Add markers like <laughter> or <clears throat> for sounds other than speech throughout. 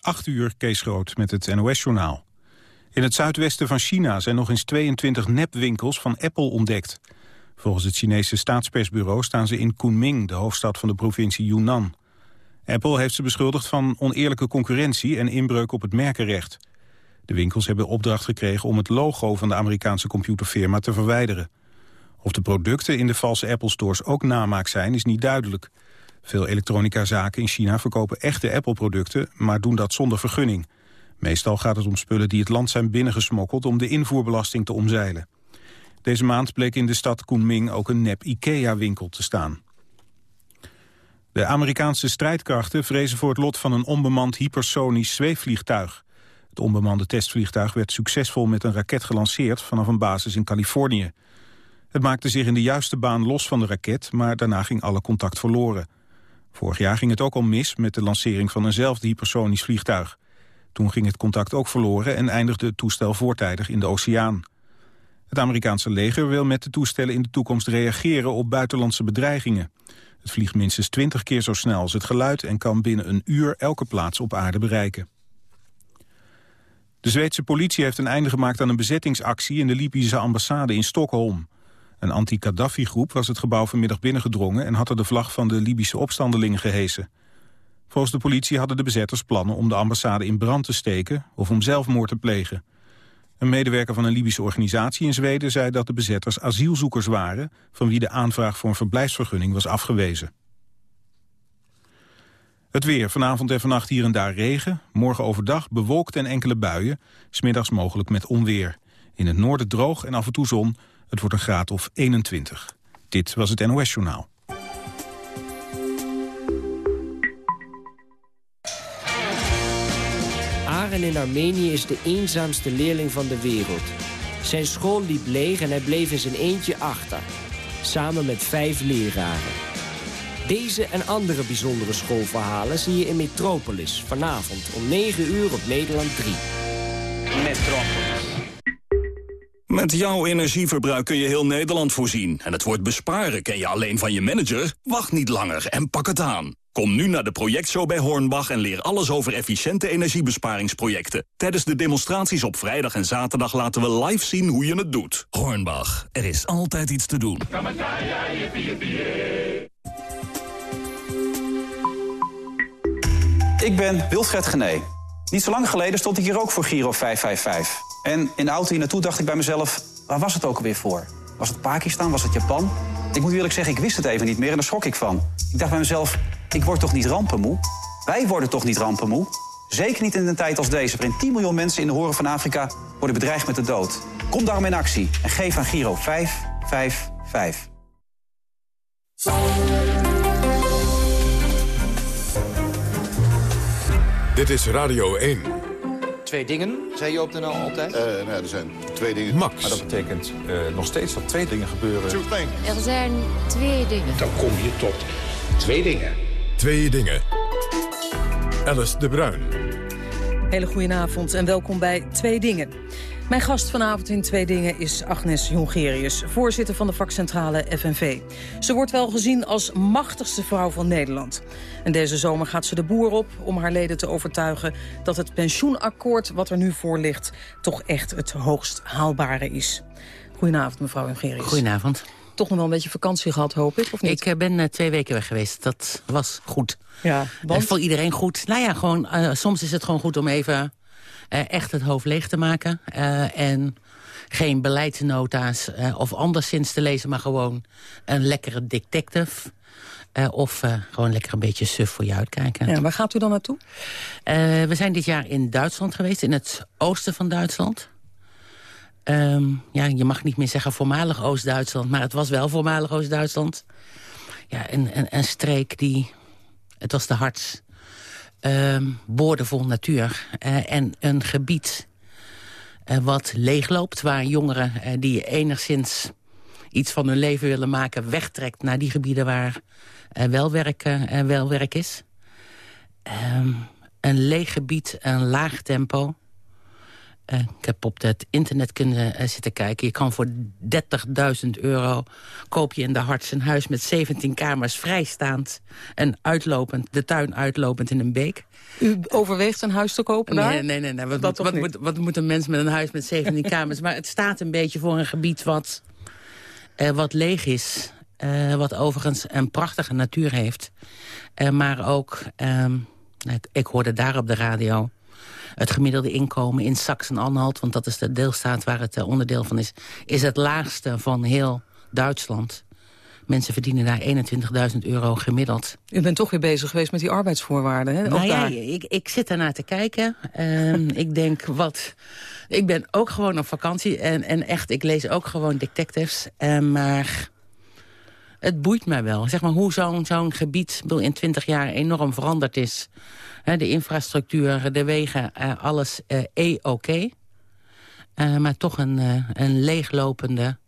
8 uur, Kees Groot met het NOS-journaal. In het zuidwesten van China zijn nog eens 22 nepwinkels van Apple ontdekt. Volgens het Chinese staatspersbureau staan ze in Kunming, de hoofdstad van de provincie Yunnan. Apple heeft ze beschuldigd van oneerlijke concurrentie en inbreuk op het merkenrecht. De winkels hebben opdracht gekregen om het logo van de Amerikaanse computerfirma te verwijderen. Of de producten in de valse Apple-stores ook namaak zijn, is niet duidelijk. Veel elektronica-zaken in China verkopen echte Apple-producten... maar doen dat zonder vergunning. Meestal gaat het om spullen die het land zijn binnengesmokkeld... om de invoerbelasting te omzeilen. Deze maand bleek in de stad Kunming ook een nep IKEA-winkel te staan. De Amerikaanse strijdkrachten vrezen voor het lot van een onbemand hypersonisch zweefvliegtuig. Het onbemande testvliegtuig werd succesvol met een raket gelanceerd vanaf een basis in Californië. Het maakte zich in de juiste baan los van de raket, maar daarna ging alle contact verloren. Vorig jaar ging het ook al mis met de lancering van eenzelfde hypersonisch vliegtuig. Toen ging het contact ook verloren en eindigde het toestel voortijdig in de oceaan. Het Amerikaanse leger wil met de toestellen in de toekomst reageren op buitenlandse bedreigingen. Het vliegt minstens 20 keer zo snel als het geluid en kan binnen een uur elke plaats op aarde bereiken. De Zweedse politie heeft een einde gemaakt aan een bezettingsactie in de Libische ambassade in Stockholm. Een anti-Kaddafi-groep was het gebouw vanmiddag binnengedrongen... en had er de vlag van de Libische opstandelingen gehesen. Volgens de politie hadden de bezetters plannen om de ambassade in brand te steken... of om zelfmoord te plegen. Een medewerker van een Libische organisatie in Zweden zei dat de bezetters asielzoekers waren... van wie de aanvraag voor een verblijfsvergunning was afgewezen. Het weer. Vanavond en vannacht hier en daar regen. Morgen overdag bewolkt en enkele buien. Smiddags mogelijk met onweer. In het noorden droog en af en toe zon. Het wordt een graad of 21. Dit was het NOS Journaal. Aren in Armenië is de eenzaamste leerling van de wereld. Zijn school liep leeg en hij bleef in zijn eentje achter. Samen met vijf leraren. Deze en andere bijzondere schoolverhalen zie je in Metropolis. Vanavond om 9 uur op Nederland 3. Metropolis. Met jouw energieverbruik kun je heel Nederland voorzien. En het woord besparen ken je alleen van je manager? Wacht niet langer en pak het aan. Kom nu naar de projectshow bij Hornbach en leer alles over efficiënte energiebesparingsprojecten. Tijdens de demonstraties op vrijdag en zaterdag laten we live zien hoe je het doet. Hornbach, er is altijd iets te doen. Ik ben Wilfred Gené. Niet zo lang geleden stond ik hier ook voor Giro 555. En in de auto hier naartoe dacht ik bij mezelf, waar was het ook alweer voor? Was het Pakistan? Was het Japan? Ik moet eerlijk zeggen, ik wist het even niet meer en daar schrok ik van. Ik dacht bij mezelf, ik word toch niet rampenmoe? Wij worden toch niet rampenmoe? Zeker niet in een tijd als deze, waarin 10 miljoen mensen in de horen van Afrika worden bedreigd met de dood. Kom daarom in actie en geef aan Giro 555. Dit is Radio 1. Twee dingen, zei je op de NL altijd? Uh, nou, er zijn twee dingen. Max. Maar dat betekent uh, nog steeds dat twee dingen gebeuren. Er zijn twee dingen. Dan kom je tot twee dingen. Twee dingen. Alice de Bruin. Hele goedenavond en welkom bij Twee Dingen. Mijn gast vanavond in Twee Dingen is Agnes Jongerius, voorzitter van de vakcentrale FNV. Ze wordt wel gezien als machtigste vrouw van Nederland. En deze zomer gaat ze de boer op om haar leden te overtuigen... dat het pensioenakkoord wat er nu voor ligt toch echt het hoogst haalbare is. Goedenavond, mevrouw Jongerius. Goedenavond. Toch nog wel een beetje vakantie gehad, hoop ik, of niet? Ik eh, ben uh, twee weken weg geweest. Dat was goed. Ja, want? Uh, voor iedereen goed. Nou ja, gewoon, soms is het gewoon goed om even echt het hoofd leeg te maken. en geen beleidsnota's of anderszins te lezen, maar gewoon een lekkere detective... Uh, of uh, gewoon lekker een beetje suf voor je uitkijken. Ja, waar gaat u dan naartoe? Uh, we zijn dit jaar in Duitsland geweest, in het oosten van Duitsland. Um, ja, je mag niet meer zeggen voormalig Oost-Duitsland... maar het was wel voormalig Oost-Duitsland. Ja, een, een, een, streek die... Het was de hart. Um, boordevol natuur. en een gebied wat leegloopt... waar jongeren die enigszins iets van hun leven willen maken... wegtrekt naar die gebieden waar uh, wel, werk, uh, wel werk is. Um, een leeg gebied, een laag tempo. Ik heb op het internet kunnen zitten kijken. Je kan voor 30.000 euro koop je in de Harts een huis met 17 kamers vrijstaand. En uitlopend, de tuin uitlopend in een beek. U overweegt een huis te kopen daar? Nee, nee, nee. nee. Wat, wat, moet, wat, moet, een mens met een huis met 17 <laughs> kamers? Maar het staat een beetje voor een gebied wat, wat leeg is. Wat overigens een prachtige natuur heeft. Maar ook, ik, ik, hoorde daar op de radio... het gemiddelde inkomen in Sachsen-Anhalt... want dat is de deelstaat waar het uh, onderdeel van is... is het laagste van heel Duitsland. Mensen verdienen daar 21.000 euro gemiddeld. U bent toch weer bezig geweest met die arbeidsvoorwaarden, hè? Nou ja, ik, ik zit daarnaar te kijken. Ehm, <laughs> ik denk, wat... Ik ben ook gewoon op vakantie en, en echt, ik lees ook gewoon detectives. maar het boeit mij wel. Zeg maar hoe zo'n zo'n gebied in 20 jaar enorm veranderd is. de infrastructuur, de wegen, uh, alles uh, e-oké. Uh, maar toch een, een leeglopende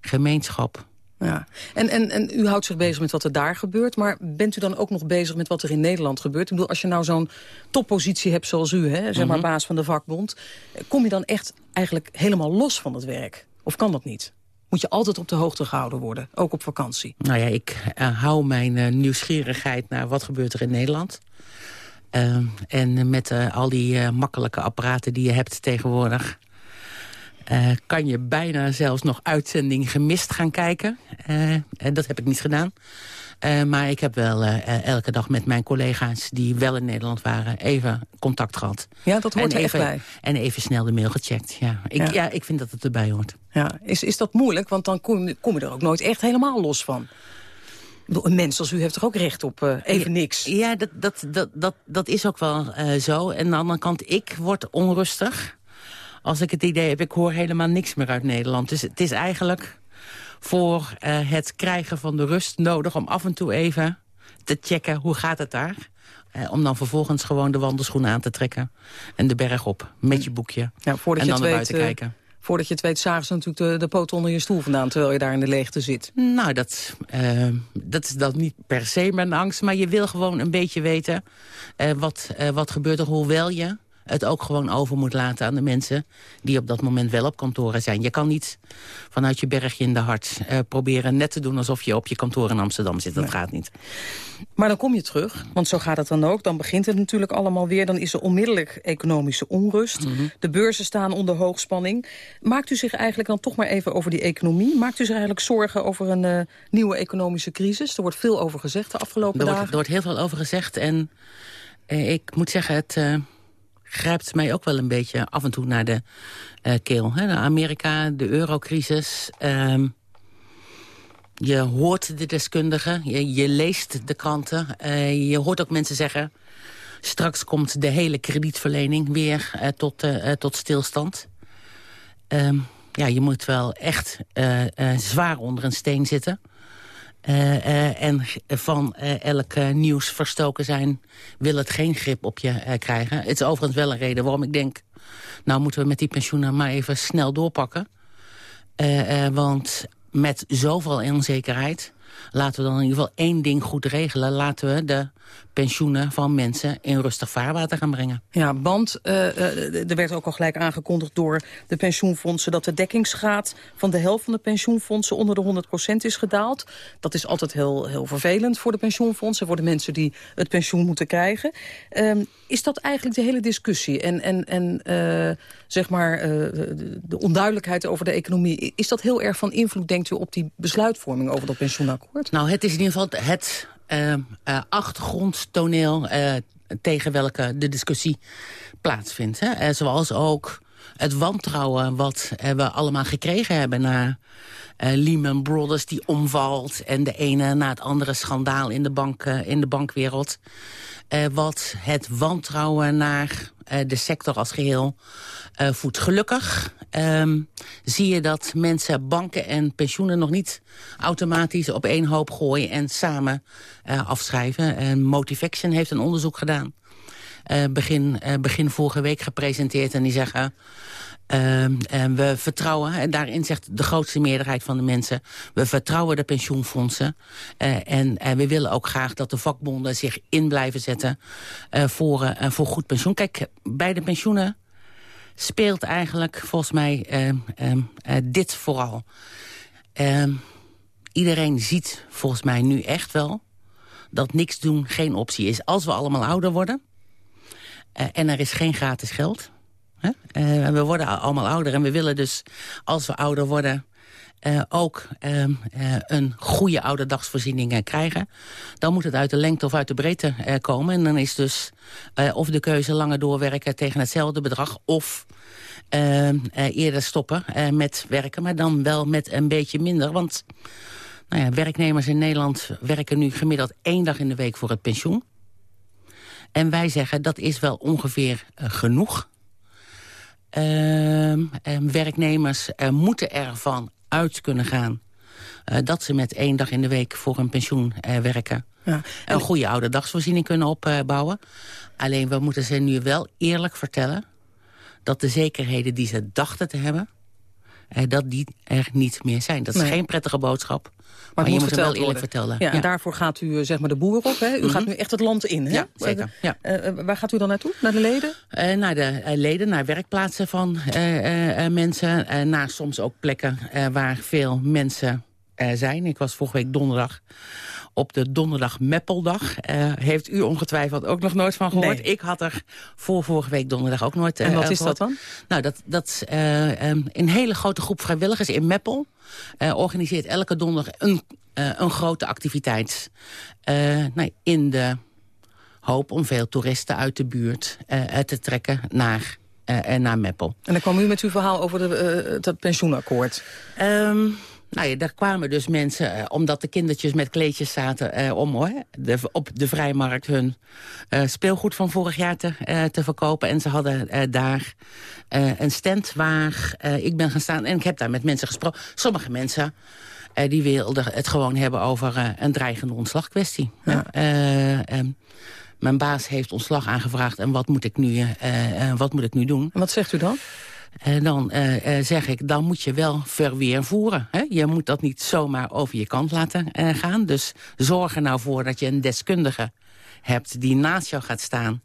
gemeenschap. Ja. En, en, en u houdt zich bezig met wat er daar gebeurt. Maar bent u dan ook nog bezig met wat er in Nederland gebeurt? Ik bedoel, als je nou zo'n toppositie hebt zoals u, hè, zeg maar mhm. baas van de vakbond... kom je dan echt eigenlijk helemaal los van het werk? Of kan dat niet? Moet je altijd op de hoogte gehouden worden, ook op vakantie. Nou ja, ik uh, hou mijn uh, nieuwsgierigheid naar wat gebeurt er in Nederland. Uh, en met al die makkelijke apparaten die je hebt tegenwoordig... kan je bijna zelfs nog uitzending gemist gaan kijken. en dat heb ik niet gedaan. Uh, maar ik heb wel uh, elke dag met mijn collega's die wel in Nederland waren... even contact gehad. Ja, dat hoort er even, echt bij. En even snel de mail gecheckt. Ja, ik, ja. ik vind dat het erbij hoort. Ja. Is, is dat moeilijk? Want dan kom, kom je er ook nooit echt helemaal los van. Een mens als u heeft toch ook recht op uh, even niks? Ja, dat, dat, dat, dat, dat is ook wel zo. En aan de andere kant, ik word onrustig... als ik het idee heb, ik hoor helemaal niks meer uit Nederland. Dus het is eigenlijk voor uh, het krijgen van de rust nodig... om af en toe even te checken hoe gaat het daar. Uh, om dan vervolgens gewoon de wandelschoenen aan te trekken. En de berg op, met je boekje. Ja, voordat en dan je naar buiten kijken. Voordat je het weet, zagen ze natuurlijk de, de poot onder je stoel vandaan... terwijl je daar in de leegte zit. Nou, dat, uh, dat is dan niet per se mijn angst. Maar je wil gewoon een beetje weten wat, wat gebeurt er. Hoewel je het ook gewoon over moet laten aan de mensen... die op dat moment wel op kantoren zijn. Je kan niet vanuit je bergje in de hart uh, proberen net te doen... alsof je op je kantoor in Amsterdam zit. Dat gaat niet. Maar dan kom je terug, want zo gaat het dan ook. Dan begint het natuurlijk allemaal weer. Dan is er onmiddellijk economische onrust. Mhm. De beurzen staan onder hoogspanning. Maakt u zich eigenlijk dan toch maar even over die economie? Maakt u zich eigenlijk zorgen over een uh, nieuwe economische crisis? Er wordt veel over gezegd de afgelopen er dagen. Er wordt heel veel over gezegd en... Uh, ik moet zeggen, het, grijpt mij ook wel een beetje af en toe naar de uh, keel. Hè? De Amerika, de eurocrisis. Um, je hoort de deskundigen, je, je leest de kranten. Uh, je hoort ook mensen zeggen... straks komt de hele kredietverlening weer uh, tot, tot stilstand. Um, ja, je moet wel echt zwaar onder een steen zitten... Uh, uh, en van uh, elk nieuws verstoken zijn... wil het geen grip op je krijgen. Het is overigens wel een reden waarom ik denk... nou moeten we met die pensioenen maar even snel doorpakken. want met zoveel onzekerheid... laten we dan in ieder geval één ding goed regelen. Laten we de pensioenen van mensen in rustig vaarwater gaan brengen. Ja, want uh, uh, er werd ook al gelijk aangekondigd door de pensioenfondsen... dat de dekkingsgraad van de helft van de pensioenfondsen onder de 100% is gedaald. Dat is altijd heel, heel vervelend voor de pensioenfondsen... voor de mensen die het pensioen moeten krijgen. Uh, is dat eigenlijk de hele discussie? En, en, en uh, zeg maar de, de onduidelijkheid over de economie... is dat heel erg van invloed, denkt u, op die besluitvorming over dat pensioenakkoord? Nou, het is in ieder geval het uh, achtergrondtoneel tegen welke de discussie plaatsvindt. Hè? zoals ook het wantrouwen wat we allemaal gekregen hebben... na Lehman Brothers die omvalt... en de ene na het andere schandaal in de, bank, in de bankwereld. wat het wantrouwen naar de sector als geheel voedt. Gelukkig um, zie je dat mensen banken en pensioenen nog niet automatisch op één hoop gooien en samen afschrijven. En Motivaction heeft een onderzoek gedaan. Uh, begin, uh, begin vorige week gepresenteerd en die zeggen... En we vertrouwen, en daarin zegt de grootste meerderheid van de mensen... we vertrouwen de pensioenfondsen. En we willen ook graag dat de vakbonden zich in blijven zetten... voor, voor goed pensioen. Kijk, bij de pensioenen speelt eigenlijk volgens mij dit vooral. iedereen ziet volgens mij nu echt wel dat niks doen geen optie is. Als we allemaal ouder worden en er is geen gratis geld... Uh, we worden allemaal ouder en we willen dus, als we ouder worden... Uh, ook uh, een goede ouderdagsvoorziening krijgen... dan moet het uit de lengte of uit de breedte komen. En dan is dus of de keuze langer doorwerken tegen hetzelfde bedrag... of eerder stoppen met werken, maar dan wel met een beetje minder. Want nou ja, werknemers in Nederland werken nu gemiddeld één dag in de week voor het pensioen. En wij zeggen dat is wel ongeveer genoeg uh, werknemers uh, moeten ervan uit kunnen gaan... Uh, dat ze met één dag in de week voor een pensioen eh, werken. Ja. Een goede oude dagsvoorziening kunnen opbouwen. Alleen we moeten ze nu wel eerlijk vertellen... dat de zekerheden die ze dachten te hebben... dat die er niet meer zijn. Dat is geen prettige boodschap. Maar, je moet het wel eerlijk vertellen. Ja, En daarvoor gaat u eh, zeg maar de boer op. Hè? U mhm. gaat nu echt het land in. Hè? Ja, zeker. Ja. Uh, waar gaat u dan naartoe? Naar de leden? Uh, naar de leden, naar werkplaatsen van mensen. naar soms ook plekken waar veel mensen zijn. Ik was vorige week donderdag op de donderdag Meppeldag. Uh, heeft u ongetwijfeld ook nog nooit van gehoord. Ik had er voor vorige week donderdag ook nooit uh, En wat is dat dan? Nou, dat, dat uh, een hele grote groep vrijwilligers in Meppel... organiseert elke donderdag een, een grote activiteit. nou, in de hoop om veel toeristen uit de buurt te trekken naar naar Meppel. En dan kwam u met uw verhaal over de, het pensioenakkoord. Um, nou ja, daar kwamen dus mensen, eh, omdat de kindertjes met kleedjes zaten... Eh, om hoor, de, op de vrijmarkt hun uh, speelgoed van vorig jaar te, te verkopen. En ze hadden daar een stand waar ik ben gaan staan. En ik heb daar met mensen gesproken. Sommige mensen die wilden het gewoon hebben over een dreigende ontslagkwestie. Ja. Mijn baas heeft ontslag aangevraagd en wat moet ik nu, wat moet ik nu doen? En wat zegt u dan? En dan uh, zeg ik, dan moet je wel verweer voeren. Hè? Je moet dat niet zomaar over je kant laten gaan. Dus zorg er nou voor dat je een deskundige hebt die naast jou gaat staan...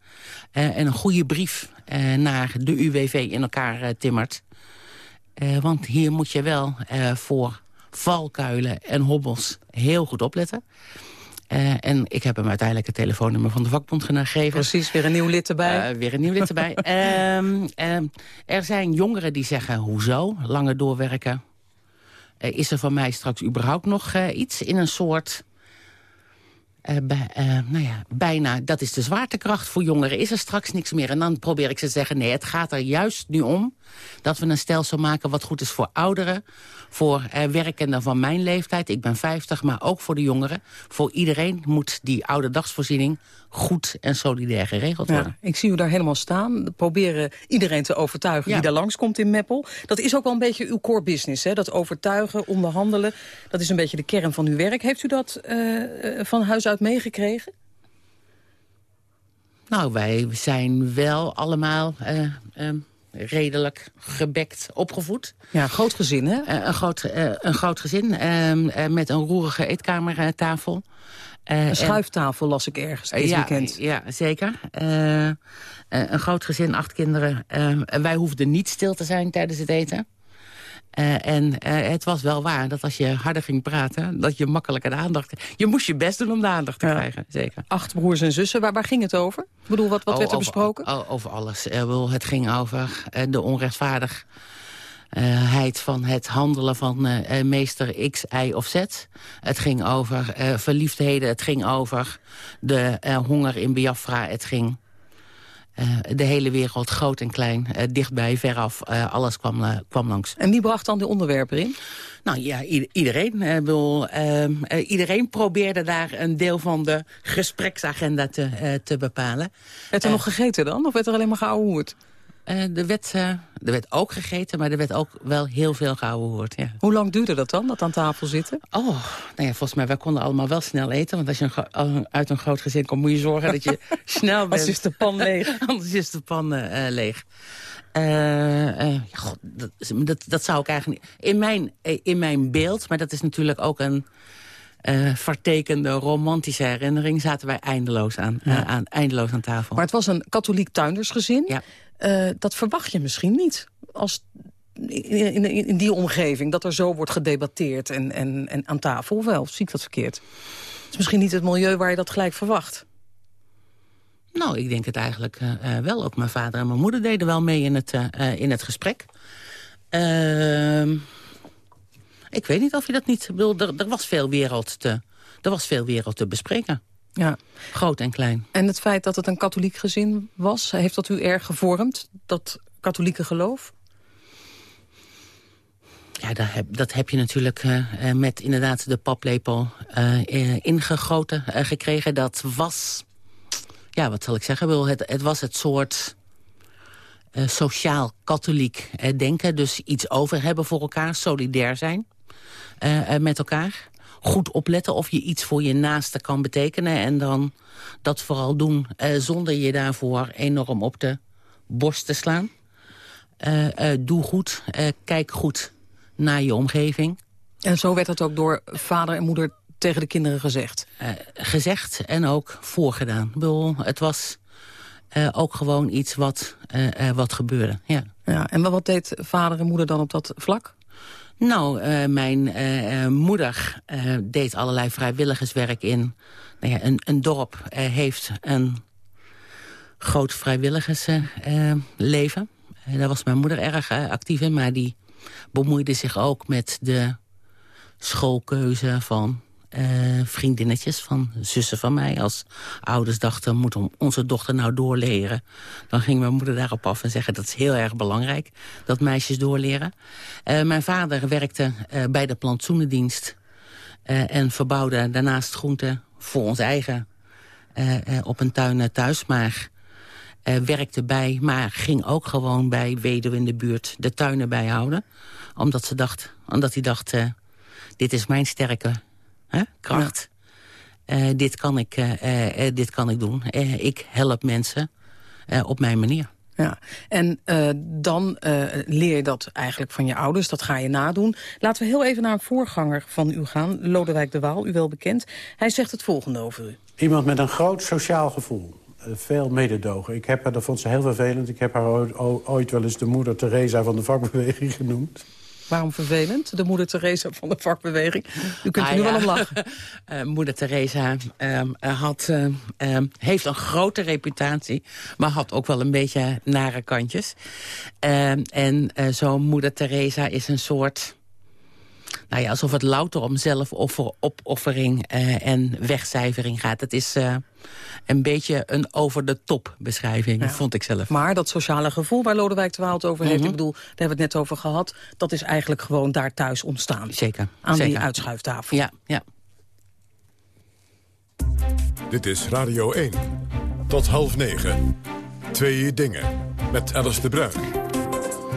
En een goede brief naar de UWV in elkaar timmert. want hier moet je wel voor valkuilen en hobbels heel goed opletten. Uh, en ik heb hem uiteindelijk het telefoonnummer van de vakbond gegeven. Precies, weer een nieuw lid erbij. Uh, weer een nieuw lid erbij. um, <laughs> um, er zijn jongeren die zeggen, hoezo, langer doorwerken? Uh, is er van mij straks überhaupt nog iets in een soort bij, nou ja, bijna, dat is de zwaartekracht voor jongeren. Is er straks niks meer? En dan probeer ik ze te zeggen, nee, het gaat er juist nu om... dat we een stelsel maken wat goed is voor ouderen... voor uh, werkenden van mijn leeftijd, ik ben 50, maar ook voor de jongeren. Voor iedereen moet die oude dagsvoorziening goed en solidair geregeld worden. Ja, ik zie u daar helemaal staan. Proberen iedereen te overtuigen ja. die daar langskomt in Meppel. Dat is ook wel een beetje uw core business, hè? dat overtuigen, onderhandelen. Dat is een beetje de kern van uw werk. Heeft u dat van huis uit meegekregen? Nou, wij zijn wel allemaal uh, redelijk gebekt opgevoed. Ja, groot gezin, hè? Uh, een, groot, een groot gezin ehm, met een roerige eetkamertafel. een schuiftafel las ik ergens dit ja, weekend. Ja, zeker. een groot gezin, acht kinderen. wij hoefden niet stil te zijn tijdens het eten. Uh, en uh, het was wel waar dat als je harder ging praten... dat je makkelijker de aandacht... Je moest je best doen om de aandacht te ja. krijgen, zeker. Acht broers en zussen, waar, waar ging het over? Ik bedoel, wat, wat oh, werd er over, besproken? Oh, over alles. Uh, het ging over de onrechtvaardigheid van het handelen van meester X, Y of Z. Het ging over verliefdheden, het ging over de honger in Biafra. Het ging uh, de hele wereld, groot en klein, uh, dichtbij, veraf, uh, alles kwam, kwam langs. En wie bracht dan de onderwerpen in? Nou ja, iedereen. Bedoel, iedereen probeerde daar een deel van de gespreksagenda te, te bepalen. Werd er nog gegeten dan, of werd er alleen maar geouwehoerd? Uh, er, werd, uh, er werd ook gegeten, maar er werd ook wel heel veel gehoord. Ja. Hoe lang duurde dat dan, dat aan tafel zitten? Oh, nou ja, volgens mij, wij konden allemaal wel snel eten. Want als je een, uit een groot gezin komt, moet je zorgen dat je <laughs> snel bent. Anders is de pan leeg. <laughs> Anders is de pan uh, leeg. God, dat, dat, dat, zou ik eigenlijk niet... In mijn, in mijn beeld, maar dat is natuurlijk ook een uh, vertekende romantische herinnering... zaten wij eindeloos aan, aan, eindeloos aan tafel. Maar het was een katholiek tuindersgezin. Ja. dat verwacht je misschien niet als in, in, in, die omgeving... dat er zo wordt gedebatteerd en, en, en aan tafel. wel, zie ik dat verkeerd? Het is misschien niet het milieu waar je dat gelijk verwacht. Nou, ik denk het eigenlijk uh, wel. Ook mijn vader en mijn moeder deden wel mee in het, uh, in het gesprek. Ehm, ik weet niet of je dat niet... Bedoel, er, er, was veel wereld te, er was veel wereld te bespreken. Ja. Groot en klein. En het feit dat het een katholiek gezin was... heeft dat u erg gevormd, dat katholieke geloof? Ja, dat heb, dat heb je natuurlijk uh, met inderdaad de paplepel uh, ingegoten gekregen. Dat was ja, wat zal ik zeggen? Het, het was het soort sociaal-katholiek denken. Dus iets over hebben voor elkaar, solidair zijn uh, met elkaar. Goed opletten of je iets voor je naaste kan betekenen. En dan dat vooral doen zonder je daarvoor enorm op de borst te slaan. doe goed, kijk goed naar je omgeving. En zo werd het ook door vader en moeder tegen de kinderen gezegd? Uh, gezegd en ook voorgedaan. Ik bedoel, het was uh, ook gewoon iets wat, uh, wat gebeurde. Ja. Ja, en wat deed vader en moeder dan op dat vlak? Nou, mijn moeder deed allerlei vrijwilligerswerk in. Nou ja, een, een dorp heeft een groot vrijwilligersleven. daar was mijn moeder erg actief in, maar die bemoeide zich ook met de schoolkeuze van uh, vriendinnetjes van zussen van mij. Als ouders dachten, moet onze dochter nou doorleren? Dan ging mijn moeder daarop af en zeggen, dat is heel erg belangrijk. Dat meisjes doorleren. Uh, mijn vader werkte uh, bij de plantsoenendienst. en verbouwde daarnaast groenten voor ons eigen op een tuin thuis. Maar werkte bij, maar ging ook gewoon bij weduwe in de buurt de tuinen bijhouden. Omdat, ze dacht, omdat hij dacht, dit is mijn sterke kracht. Uh, dit, kan ik, uh, dit kan ik doen. ik help mensen op mijn manier. Ja, en dan leer je dat eigenlijk van je ouders. Dat ga je nadoen. Laten we heel even naar een voorganger van u gaan. Lodewijk de Waal, u wel bekend. Hij zegt het volgende over u. Iemand met een groot sociaal gevoel. veel mededogen. Ik heb haar, dat vond ze heel vervelend. Ik heb haar ooit, ooit wel eens de moeder Teresa van de vakbeweging genoemd. Waarom vervelend? De moeder Teresa van de vakbeweging. U kunt er ah, nu wel om lachen. Uh, <laughs> moeder Teresa um, had, um, heeft een grote reputatie... maar had ook wel een beetje nare kantjes. Uh, en uh, zo'n moeder Teresa is een soort nou ja, alsof het louter om zelfopoffering uh, en wegcijfering gaat. Het is uh, een beetje een over-de-top beschrijving, vond ik zelf. Maar dat sociale gevoel waar Lodewijk de Waal het over heeft... Mhm. ik bedoel, daar hebben we het net over gehad... dat is eigenlijk gewoon daar thuis ontstaan. Zeker. Aan Zeker. die uitschuiftafel. Ja, ja. Dit is Radio 1. Tot half negen. Twee dingen. Met Alice de Bruin.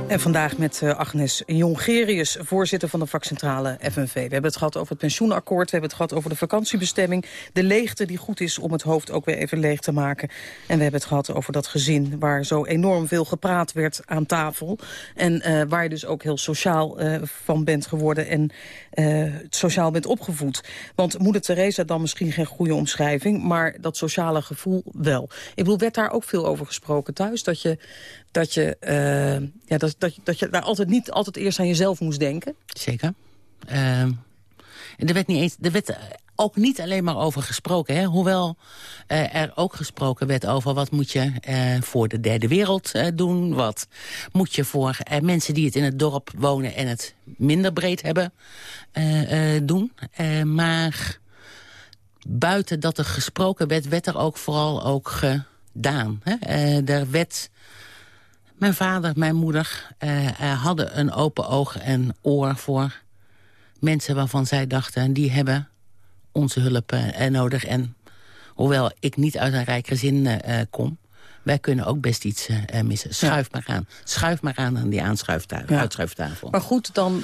En vandaag met uh, Agnes Jongerius, voorzitter van de vakcentrale FNV. We hebben het gehad over het pensioenakkoord, we hebben het gehad over de vakantiebestemming. De leegte die goed is om het hoofd ook weer even leeg te maken. En we hebben het gehad over dat gezin waar zo enorm veel gepraat werd aan tafel. En uh, waar je dus ook heel sociaal uh, van bent geworden en sociaal bent opgevoed. Want moeder Teresa dan misschien geen goede omschrijving, maar dat sociale gevoel wel. Ik bedoel, werd daar ook veel over gesproken thuis? Dat je dat je, uh, ja, dat, dat, dat je daar altijd niet altijd eerst aan jezelf moest denken? Zeker. Uh, er werd, niet eens, er werd ook niet alleen maar over gesproken. Hè? Hoewel uh, er ook gesproken werd over wat moet je uh, voor de derde wereld uh, doen. Wat moet je voor mensen die het in het dorp wonen en het minder breed hebben doen. maar buiten dat er gesproken werd, werd er ook vooral ook gedaan. Hè? er werd mijn vader, mijn moeder uh, uh, hadden een open oog en oor voor mensen waarvan zij dachten... die hebben onze hulp uh, nodig. En hoewel ik niet uit een rijk gezin kom... wij kunnen ook best iets missen. Schuif maar aan. Schuif maar aan aan die aanschuiftafel, ja. uitschuiftafel. Maar goed, dan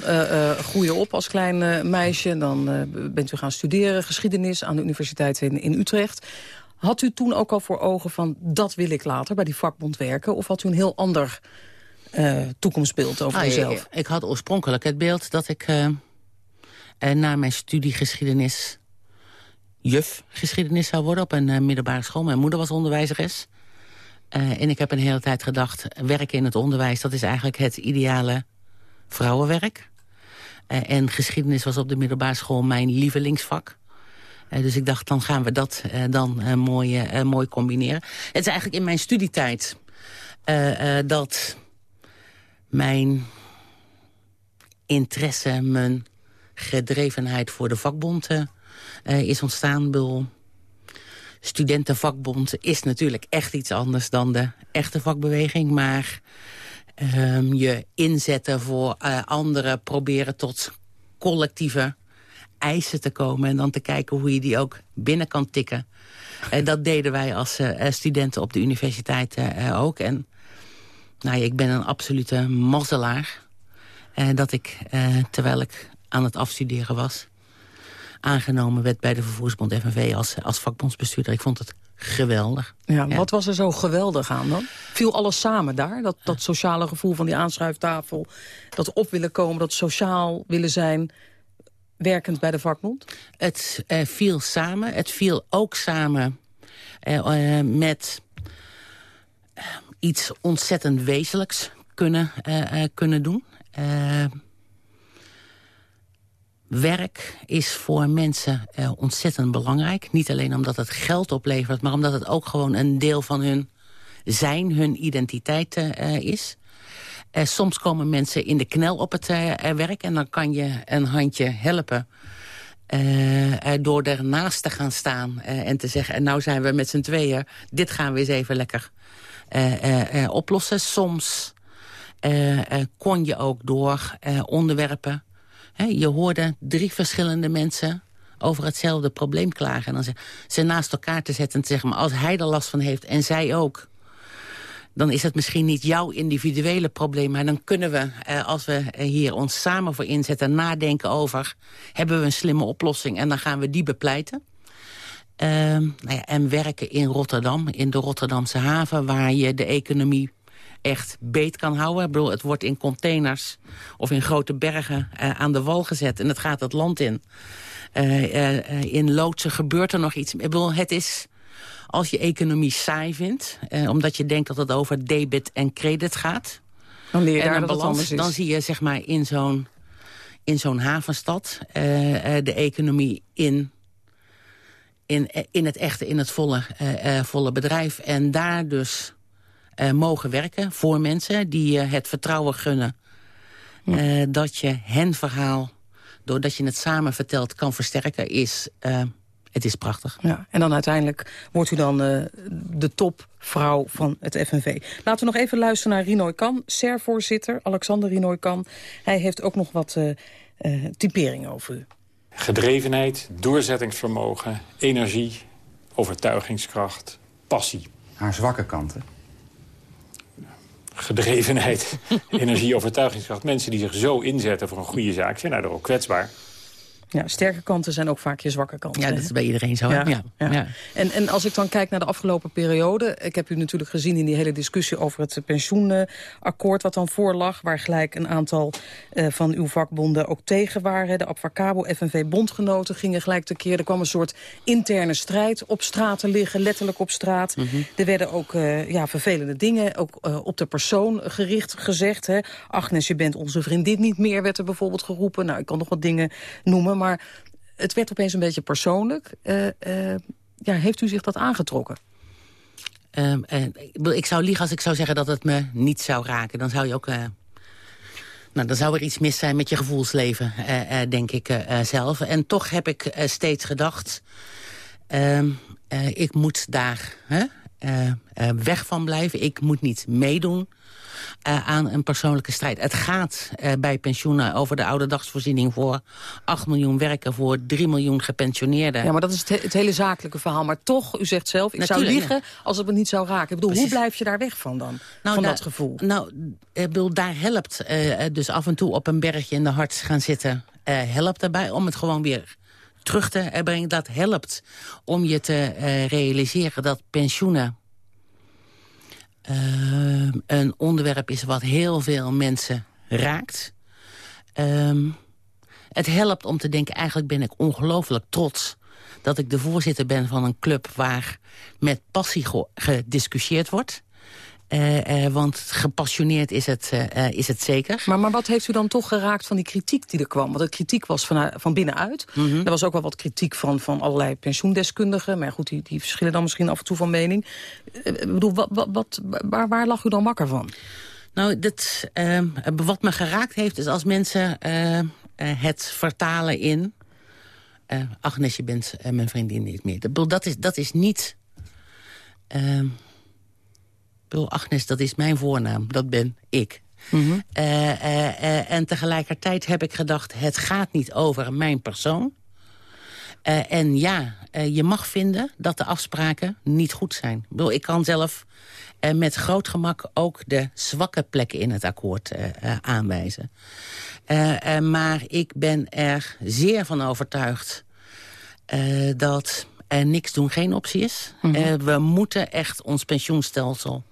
groei je op als klein meisje. Dan bent u gaan studeren geschiedenis aan de universiteit in, in Utrecht. Had u toen ook al voor ogen van dat wil ik later bij die vakbond werken? Of had u een heel ander uh, toekomstbeeld over ah, uzelf? Ik, ik, had oorspronkelijk het beeld dat ik uh, na mijn studie geschiedenis juf geschiedenis zou worden op een middelbare school. Mijn moeder was onderwijzeres. en ik heb een hele tijd gedacht, werken in het onderwijs... dat is eigenlijk het ideale vrouwenwerk. en geschiedenis was op de middelbare school mijn lievelingsvak. Dus ik dacht, dan gaan we dat dan mooi, mooi combineren. Het is eigenlijk in mijn studietijd dat mijn interesse, mijn gedrevenheid voor de vakbond uh, is ontstaan. Bul. Studentenvakbond is natuurlijk echt iets anders dan de echte vakbeweging. Maar um, je inzetten voor anderen, proberen tot collectieve eisen te komen... en dan te kijken hoe je die ook binnen kan tikken. Uh, dat deden wij als studenten op de universiteit ook. En nou, ik ben een absolute mazzelaar. Dat ik, terwijl ik aan het afstuderen was... aangenomen werd bij de Vervoersbond FNV als, als vakbondsbestuurder. Ik vond het geweldig. Ja, Wat was er zo geweldig aan dan? Viel alles samen daar? Dat, dat sociale gevoel van die aanschuiftafel... dat op willen komen, dat sociaal willen zijn werkend bij de vakbond? Het uh, viel samen. Het viel ook samen uh, uh, met iets ontzettend wezenlijks kunnen, kunnen doen. Werk is voor mensen ontzettend belangrijk. Niet alleen omdat het geld oplevert, maar omdat het ook gewoon een deel van hun zijn, hun identiteit is. soms komen mensen in de knel op het werk en dan kan je een handje helpen... door ernaast te gaan staan en te zeggen... en nou zijn we met z'n tweeën, dit gaan we eens even lekker oplossen. Soms kon je ook door onderwerpen... Hè, je hoorde drie verschillende mensen over hetzelfde probleem klagen. En dan ze, ze naast elkaar te zetten en te zeggen... maar als hij er last van heeft en zij ook... dan is het misschien niet jouw individuele probleem... maar dan kunnen we, als we hier ons samen voor inzetten... nadenken over, hebben we een slimme oplossing... en dan gaan we die bepleiten. Uh, nou ja, en werken in Rotterdam, in de Rotterdamse haven... waar je de economie echt beet kan houden. Ik bedoel, het wordt in containers of in grote bergen uh, aan de wal gezet... en het gaat het land in. In loodsen gebeurt er nog iets. Ik bedoel, het is als je economie saai vindt... omdat je denkt dat het over debit en credit gaat... Dan leer je en daar balans, Dan zie je zeg maar in zo'n in zo'n havenstad de economie in in, in het echte, in het volle, uh, uh, volle bedrijf. En daar dus uh, mogen werken voor mensen die je het vertrouwen gunnen. Dat je hen verhaal, doordat je het samen vertelt, kan versterken, is... Het is prachtig. Ja, en dan uiteindelijk wordt u dan de topvrouw van het FNV. Laten we nog even luisteren naar Rinoy Kan, SER-voorzitter, Alexander Rinoy Kan. Hij heeft ook nog wat typeringen over u. Gedrevenheid, doorzettingsvermogen, energie, overtuigingskracht, passie. Haar zwakke kanten? gedrevenheid, <laughs> energie, overtuigingskracht. Mensen die zich zo inzetten voor een goede zaak zijn daardoor ook kwetsbaar. Ja, sterke kanten zijn ook vaak je zwakke kanten. Ja, dat is bij iedereen zo. Ja, ja. ja. En, en als ik dan kijk naar de afgelopen periode... ik heb u natuurlijk gezien in die hele discussie over het pensioenakkoord... wat dan voorlag, waar gelijk een aantal uh, van uw vakbonden ook tegen waren. De Abfacabo, FNV-bondgenoten gingen gelijk tekeer. Er kwam een soort interne strijd op straten liggen, letterlijk op straat. Mm -hmm. Er werden ook uh, ja, vervelende dingen, ook uh, op de persoon gericht gezegd. Hè. Agnes, je bent onze vriendin niet meer, werd er bijvoorbeeld geroepen. Nou, ik kan nog wat dingen noemen, maar het werd opeens een beetje persoonlijk. Uh, uh, ja, heeft u zich dat aangetrokken? Um, ik zou liegen als ik zou zeggen dat het me niet zou raken. Dan zou je ook... nou, dan zou er iets mis zijn met je gevoelsleven, denk ik zelf. En toch heb ik steeds gedacht... Ehm, ik moet daar weg van blijven. Ik moet niet meedoen uh, aan een persoonlijke strijd. Het gaat uh, bij pensioenen over de ouderdagsvoorziening voor 8 miljoen werken, voor 3 miljoen gepensioneerden. Ja, maar dat is het, het hele zakelijke verhaal. Maar toch, u zegt zelf, ik Natuurlijk, zou liegen ja. als het me niet zou raken. Ik bedoel, hoe blijf je daar weg van dan? Nou, van dat gevoel? Nou, ik bedoel, daar helpt uh, dus af en toe op een bergje in de hart gaan zitten. helpt daarbij om het gewoon weer terug te brengen. Dat helpt om je te realiseren dat pensioenen een onderwerp is wat heel veel mensen raakt. Um, het helpt om te denken, eigenlijk ben ik ongelooflijk trots... dat ik de voorzitter ben van een club... waar met passie gediscussieerd wordt. Uh, uh, want gepassioneerd is het, uh, is het zeker. Maar, maar wat heeft u dan toch geraakt van die kritiek die er kwam? Want de kritiek was van, van binnenuit. Mm Er was ook wel wat kritiek van, van allerlei pensioendeskundigen. Maar goed, die, die verschillen dan misschien af en toe van mening. Ik bedoel, wat, wat, wat, waar, waar lag u dan wakker van? Nou, dit, ehm, wat me geraakt heeft is als mensen het vertalen in... Agnes, je bent mijn vriendin niet meer. Dat is, dat is niet... Ehm, bedoel, Agnes, dat is mijn voornaam. Dat ben ik. Mm en tegelijkertijd heb ik gedacht, het gaat niet over mijn persoon. en ja, je mag vinden dat de afspraken niet goed zijn. Ik, bedoel, ik kan zelf met groot gemak ook de zwakke plekken in het akkoord aanwijzen. maar ik ben er zeer van overtuigd dat niks doen geen optie is. Mhm. we moeten echt ons pensioenstelsel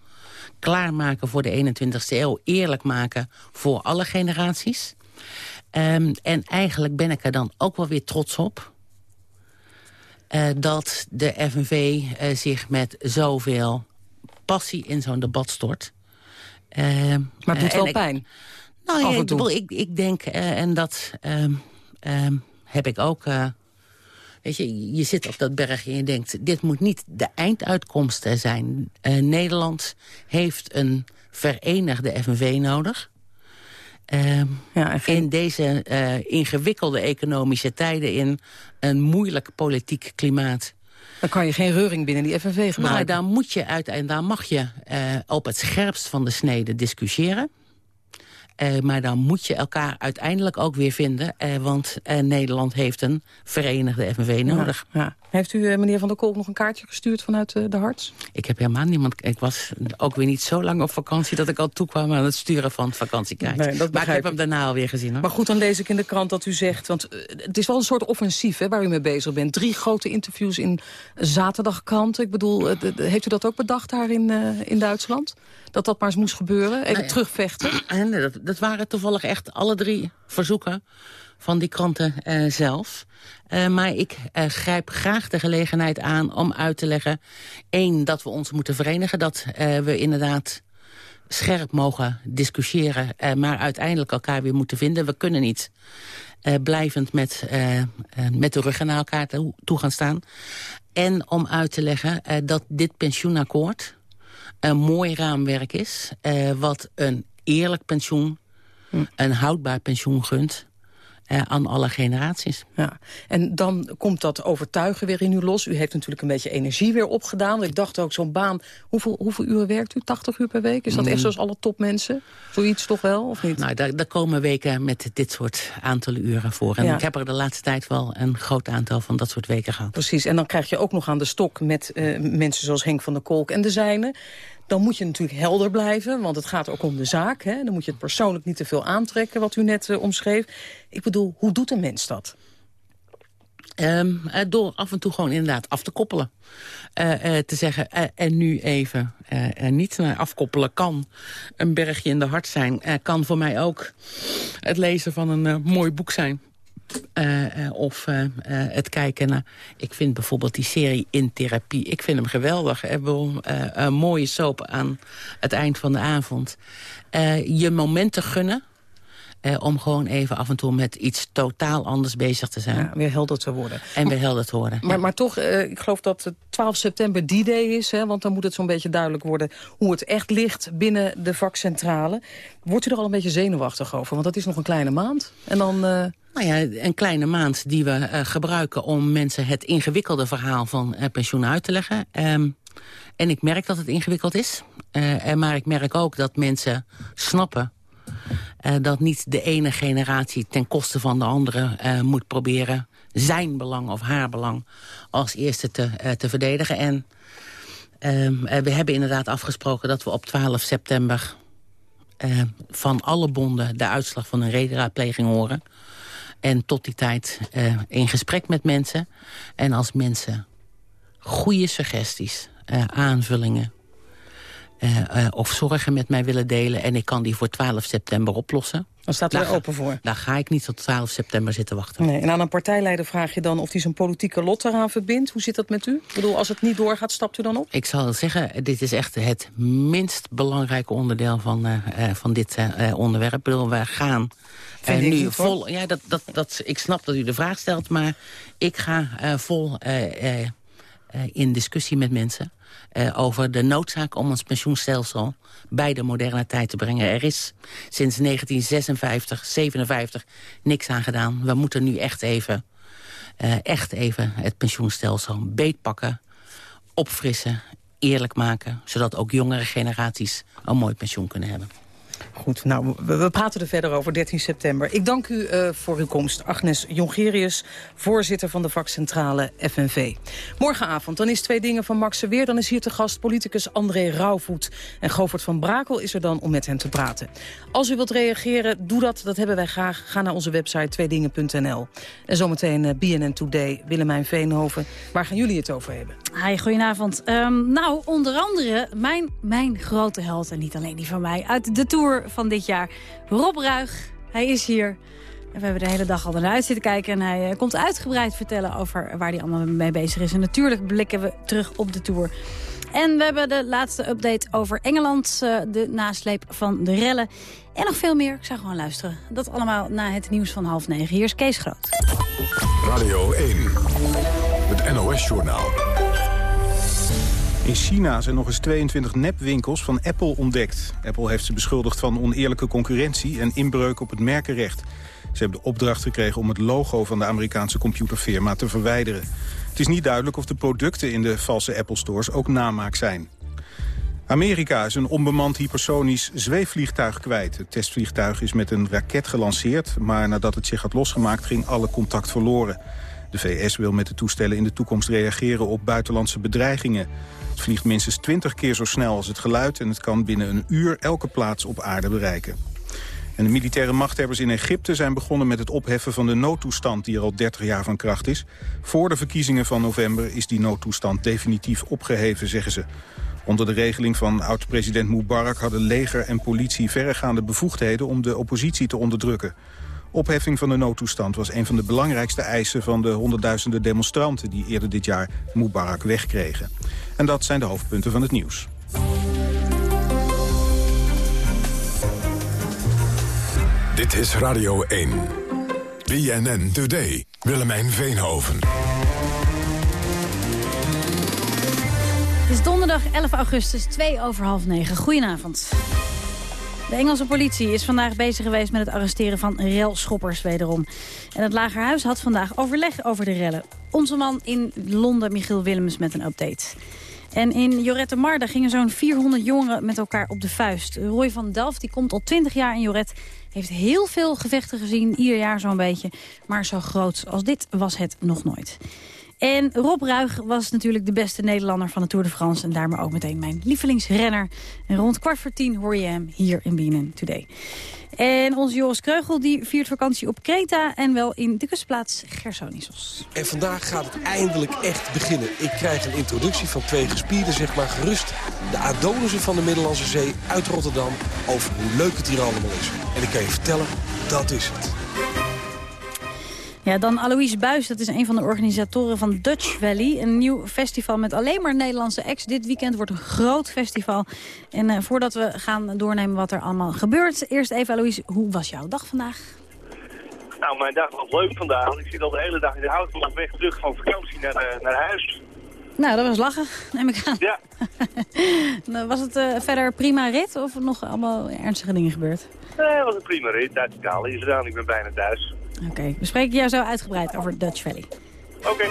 klaarmaken voor de 21ste eeuw. Eerlijk maken voor alle generaties. Um, en eigenlijk ben ik er dan ook wel weer trots op... Uh, dat de FNV uh, eh, zich met zoveel passie in zo'n debat stort. Uh, maar het doet wel pijn. Nou ja, ik, ik, ik, denk, en dat um, heb ik ook Weet je, je zit op dat bergje en je denkt... dit moet niet de einduitkomst zijn. Uh, Nederland heeft een verenigde FNV nodig. Uh, ja, In deze uh, ingewikkelde economische tijden... in een moeilijk politiek klimaat... Dan kan je geen reuring binnen die FNV gebruiken. Maar daar moet je uiteindelijk, daar mag je uh, op het scherpst van de snede discussiëren. Uh, maar dan moet je elkaar uiteindelijk ook weer vinden. Uh, want uh, Nederland heeft een verenigde FNV nodig. Ja, ja. Heeft u, meneer Van der Kolk, nog een kaartje gestuurd vanuit de Harts? Ik heb helemaal niemand... Ik was ook weer niet zo lang op vakantie... dat ik al toekwam aan het sturen van het vakantiekaartje. Nee, maar ik heb hem daarna alweer gezien. Hoor. Maar goed, dan lees ik in de krant dat u zegt... want het is wel een soort offensief hè, waar u mee bezig bent. Drie grote interviews in zaterdagkranten. Ik bedoel, heeft u dat ook bedacht daar in, in Duitsland? Dat dat maar eens moest gebeuren? Even nou terugvechten? <clears throat> En dat, dat waren toevallig echt alle drie verzoeken van die kranten uh, zelf. Uh, maar ik uh, grijp graag de gelegenheid aan om uit te leggen... één, dat we ons moeten verenigen. Dat we inderdaad scherp mogen discussiëren... maar uiteindelijk elkaar weer moeten vinden. We kunnen niet blijvend met, met de ruggen naar elkaar toe gaan staan. En om uit te leggen dat dit pensioenakkoord een mooi raamwerk is... wat een eerlijk pensioen een houdbaar pensioen gunt eh, aan alle generaties. Ja. En dan komt dat overtuigen weer in u los. U heeft natuurlijk een beetje energie weer opgedaan. Ik dacht ook, zo'n baan, hoeveel, hoeveel uren werkt u? 80 uur per week? Is dat echt mm. zoals alle topmensen? Zoiets toch wel, of niet? Nou, daar, daar komen weken met dit soort aantallen uren voor. En ik heb er de laatste tijd wel een groot aantal van dat soort weken gehad. Precies, en dan krijg je ook nog aan de stok met uh, mensen zoals Henk van der Kolk en de zijne. Dan moet je natuurlijk helder blijven, want het gaat ook om de zaak. Hè? Dan moet je het persoonlijk niet te veel aantrekken, wat u net uh, omschreef. Ik bedoel, hoe doet een mens dat? Um, door af en toe gewoon inderdaad af te koppelen. Uh, te zeggen, en nu even niet afkoppelen kan. Een bergje in de hart zijn. kan voor mij ook het lezen van een mooi boek zijn. Uh, uh, of uh, het kijken naar... Ik vind bijvoorbeeld die serie In Therapie... ik vind hem geweldig. een mooie soap aan het eind van de avond. je momenten gunnen... om gewoon even af en toe met iets totaal anders bezig te zijn. Ja, weer helder te worden. En weer helder te worden. Maar, maar toch, ik geloof dat 12 september die day is. Hè, want dan moet het zo'n beetje duidelijk worden hoe het echt ligt binnen de vakcentrale. Wordt u er al een beetje zenuwachtig over? Want dat is nog een kleine maand. En dan... Nou ja, een kleine maand die we gebruiken om mensen het ingewikkelde verhaal van pensioen uit te leggen. Um, en ik merk dat het ingewikkeld is. Maar ik merk ook dat mensen snappen dat niet de ene generatie ten koste van de andere moet proberen zijn belang of haar belang als eerste te, te verdedigen. En ehm, we hebben inderdaad afgesproken dat we op 12 september van alle bonden de uitslag van een redenraadpleging horen. En tot die tijd in gesprek met mensen. En als mensen goede suggesties, aanvullingen... uh, of zorgen met mij willen delen... en ik kan die voor 12 september oplossen. Dan staat er open voor. Daar ga ik niet tot 12 september zitten wachten. Nee, en aan een partijleider vraag je dan of hij zijn politieke lot eraan verbindt. Hoe zit dat met u? Ik bedoel, als het niet doorgaat, stapt u dan op? Ik zal zeggen, dit is echt het minst belangrijke onderdeel van, uh, uh, van dit onderwerp. Ik bedoel, wij gaan nu vol... Ja, dat, dat, dat, ik snap dat u de vraag stelt, maar ik ga vol in discussie met mensen... Uh, over de noodzaak om ons pensioenstelsel bij de moderne tijd te brengen. Er is sinds 1956, 57 niks aan gedaan. We moeten nu echt even, uh, echt even het pensioenstelsel beetpakken, opfrissen, eerlijk maken... zodat ook jongere generaties een mooi pensioen kunnen hebben. Goed, nou, we, praten er verder over 13 september. Ik dank u uh, voor uw komst. Agnes Jongerius, voorzitter van de vakcentrale FNV. Morgenavond, dan is twee dingen van Max Weer. Dan is hier te gast politicus André Rauwvoet. En Govert van Brakel is er dan om met hem te praten. Als u wilt reageren, doe dat. Dat hebben wij graag. Ga naar onze website tweedingen.nl. En zometeen uh, BNN Today, Willemijn Veenhoven. Waar gaan jullie het over hebben? Hi, goedenavond. Um, nou, onder andere mijn, mijn grote held, en niet alleen die van mij... uit de Tour van dit jaar, Rob Ruig. Hij is hier. we hebben de hele dag al naar zitten kijken. En hij uh, komt uitgebreid vertellen over waar hij allemaal mee bezig is. En natuurlijk blikken we terug op de Tour. En we hebben de laatste update over Engeland. Uh, de nasleep van de rellen. En nog veel meer. Ik zou gewoon luisteren. Dat allemaal na het nieuws van half negen. Hier is Kees Groot. Radio 1. Het NOS-journaal. In China zijn nog eens 22 nepwinkels van Apple ontdekt. Apple heeft ze beschuldigd van oneerlijke concurrentie en inbreuk op het merkenrecht. Ze hebben de opdracht gekregen om het logo van de Amerikaanse computerfirma te verwijderen. Het is niet duidelijk of de producten in de valse Apple stores ook namaak zijn. Amerika is een onbemand hypersonisch zweefvliegtuig kwijt. Het testvliegtuig is met een raket gelanceerd... maar nadat het zich had losgemaakt ging alle contact verloren. De VS wil met de toestellen in de toekomst reageren op buitenlandse bedreigingen. Het vliegt minstens 20 keer zo snel als het geluid... en het kan binnen een uur elke plaats op aarde bereiken. En de militaire machthebbers in Egypte zijn begonnen met het opheffen van de noodtoestand die er al 30 jaar van kracht is. Voor de verkiezingen van november is die noodtoestand definitief opgeheven, zeggen ze. Onder de regeling van oud-president Mubarak hadden leger en politie verregaande bevoegdheden om de oppositie te onderdrukken. Opheffing van de noodtoestand was een van de belangrijkste eisen van de honderdduizenden demonstranten die eerder dit jaar Mubarak wegkregen. En dat zijn de hoofdpunten van het nieuws. Dit is Radio 1. BNN Today. Willemijn Veenhoven. Het is donderdag 11 augustus, 2 over half 9. Goedenavond. De Engelse politie is vandaag bezig geweest met het arresteren van relschoppers wederom. En het Lagerhuis had vandaag overleg over de rellen. Onze man in Londen, Michiel Willems, met een update. En in Jorette Marda gingen zo'n 400 jongeren met elkaar op de vuist. Roy van Delft die komt al 20 jaar in Joret. Heeft heel veel gevechten gezien, ieder jaar zo'n beetje. Maar zo groot als dit was het nog nooit. En Rob Ruig was natuurlijk de beste Nederlander van de Tour de France... en daarmee ook meteen mijn lievelingsrenner. En rond kwart voor tien hoor je hem hier in BNN Today. En onze Joris Kreugel die viert vakantie op Kreta en wel in de kustplaats Gersonisos. En vandaag gaat het eindelijk echt beginnen. Ik krijg een introductie van twee gespierden, zeg maar gerust. De Adonissen van de Middellandse Zee uit Rotterdam over hoe leuk het hier allemaal is. En ik kan je vertellen, dat is het. Ja, dan Alois Buis, dat is een van de organisatoren van Dutch Valley. Een nieuw festival met alleen maar Nederlandse acts. Dit weekend wordt een groot festival. En uh, voordat we gaan doornemen wat er allemaal gebeurt... eerst even Alois, hoe was jouw dag vandaag? Nou, mijn dag was leuk vandaag. Ik zit al de hele dag in de auto op weg terug van vakantie naar, uh, naar huis. Nou, dat was lachen, neem ik aan. Ja. <laughs> was het uh, verder prima rit of nog allemaal ernstige dingen gebeurd? Nee, het was een prima rit. Uit Italië is gedaan. Ik ben bijna thuis. Oké, okay. we spreken jou zo uitgebreid over Dutch Valley. Oké. Okay.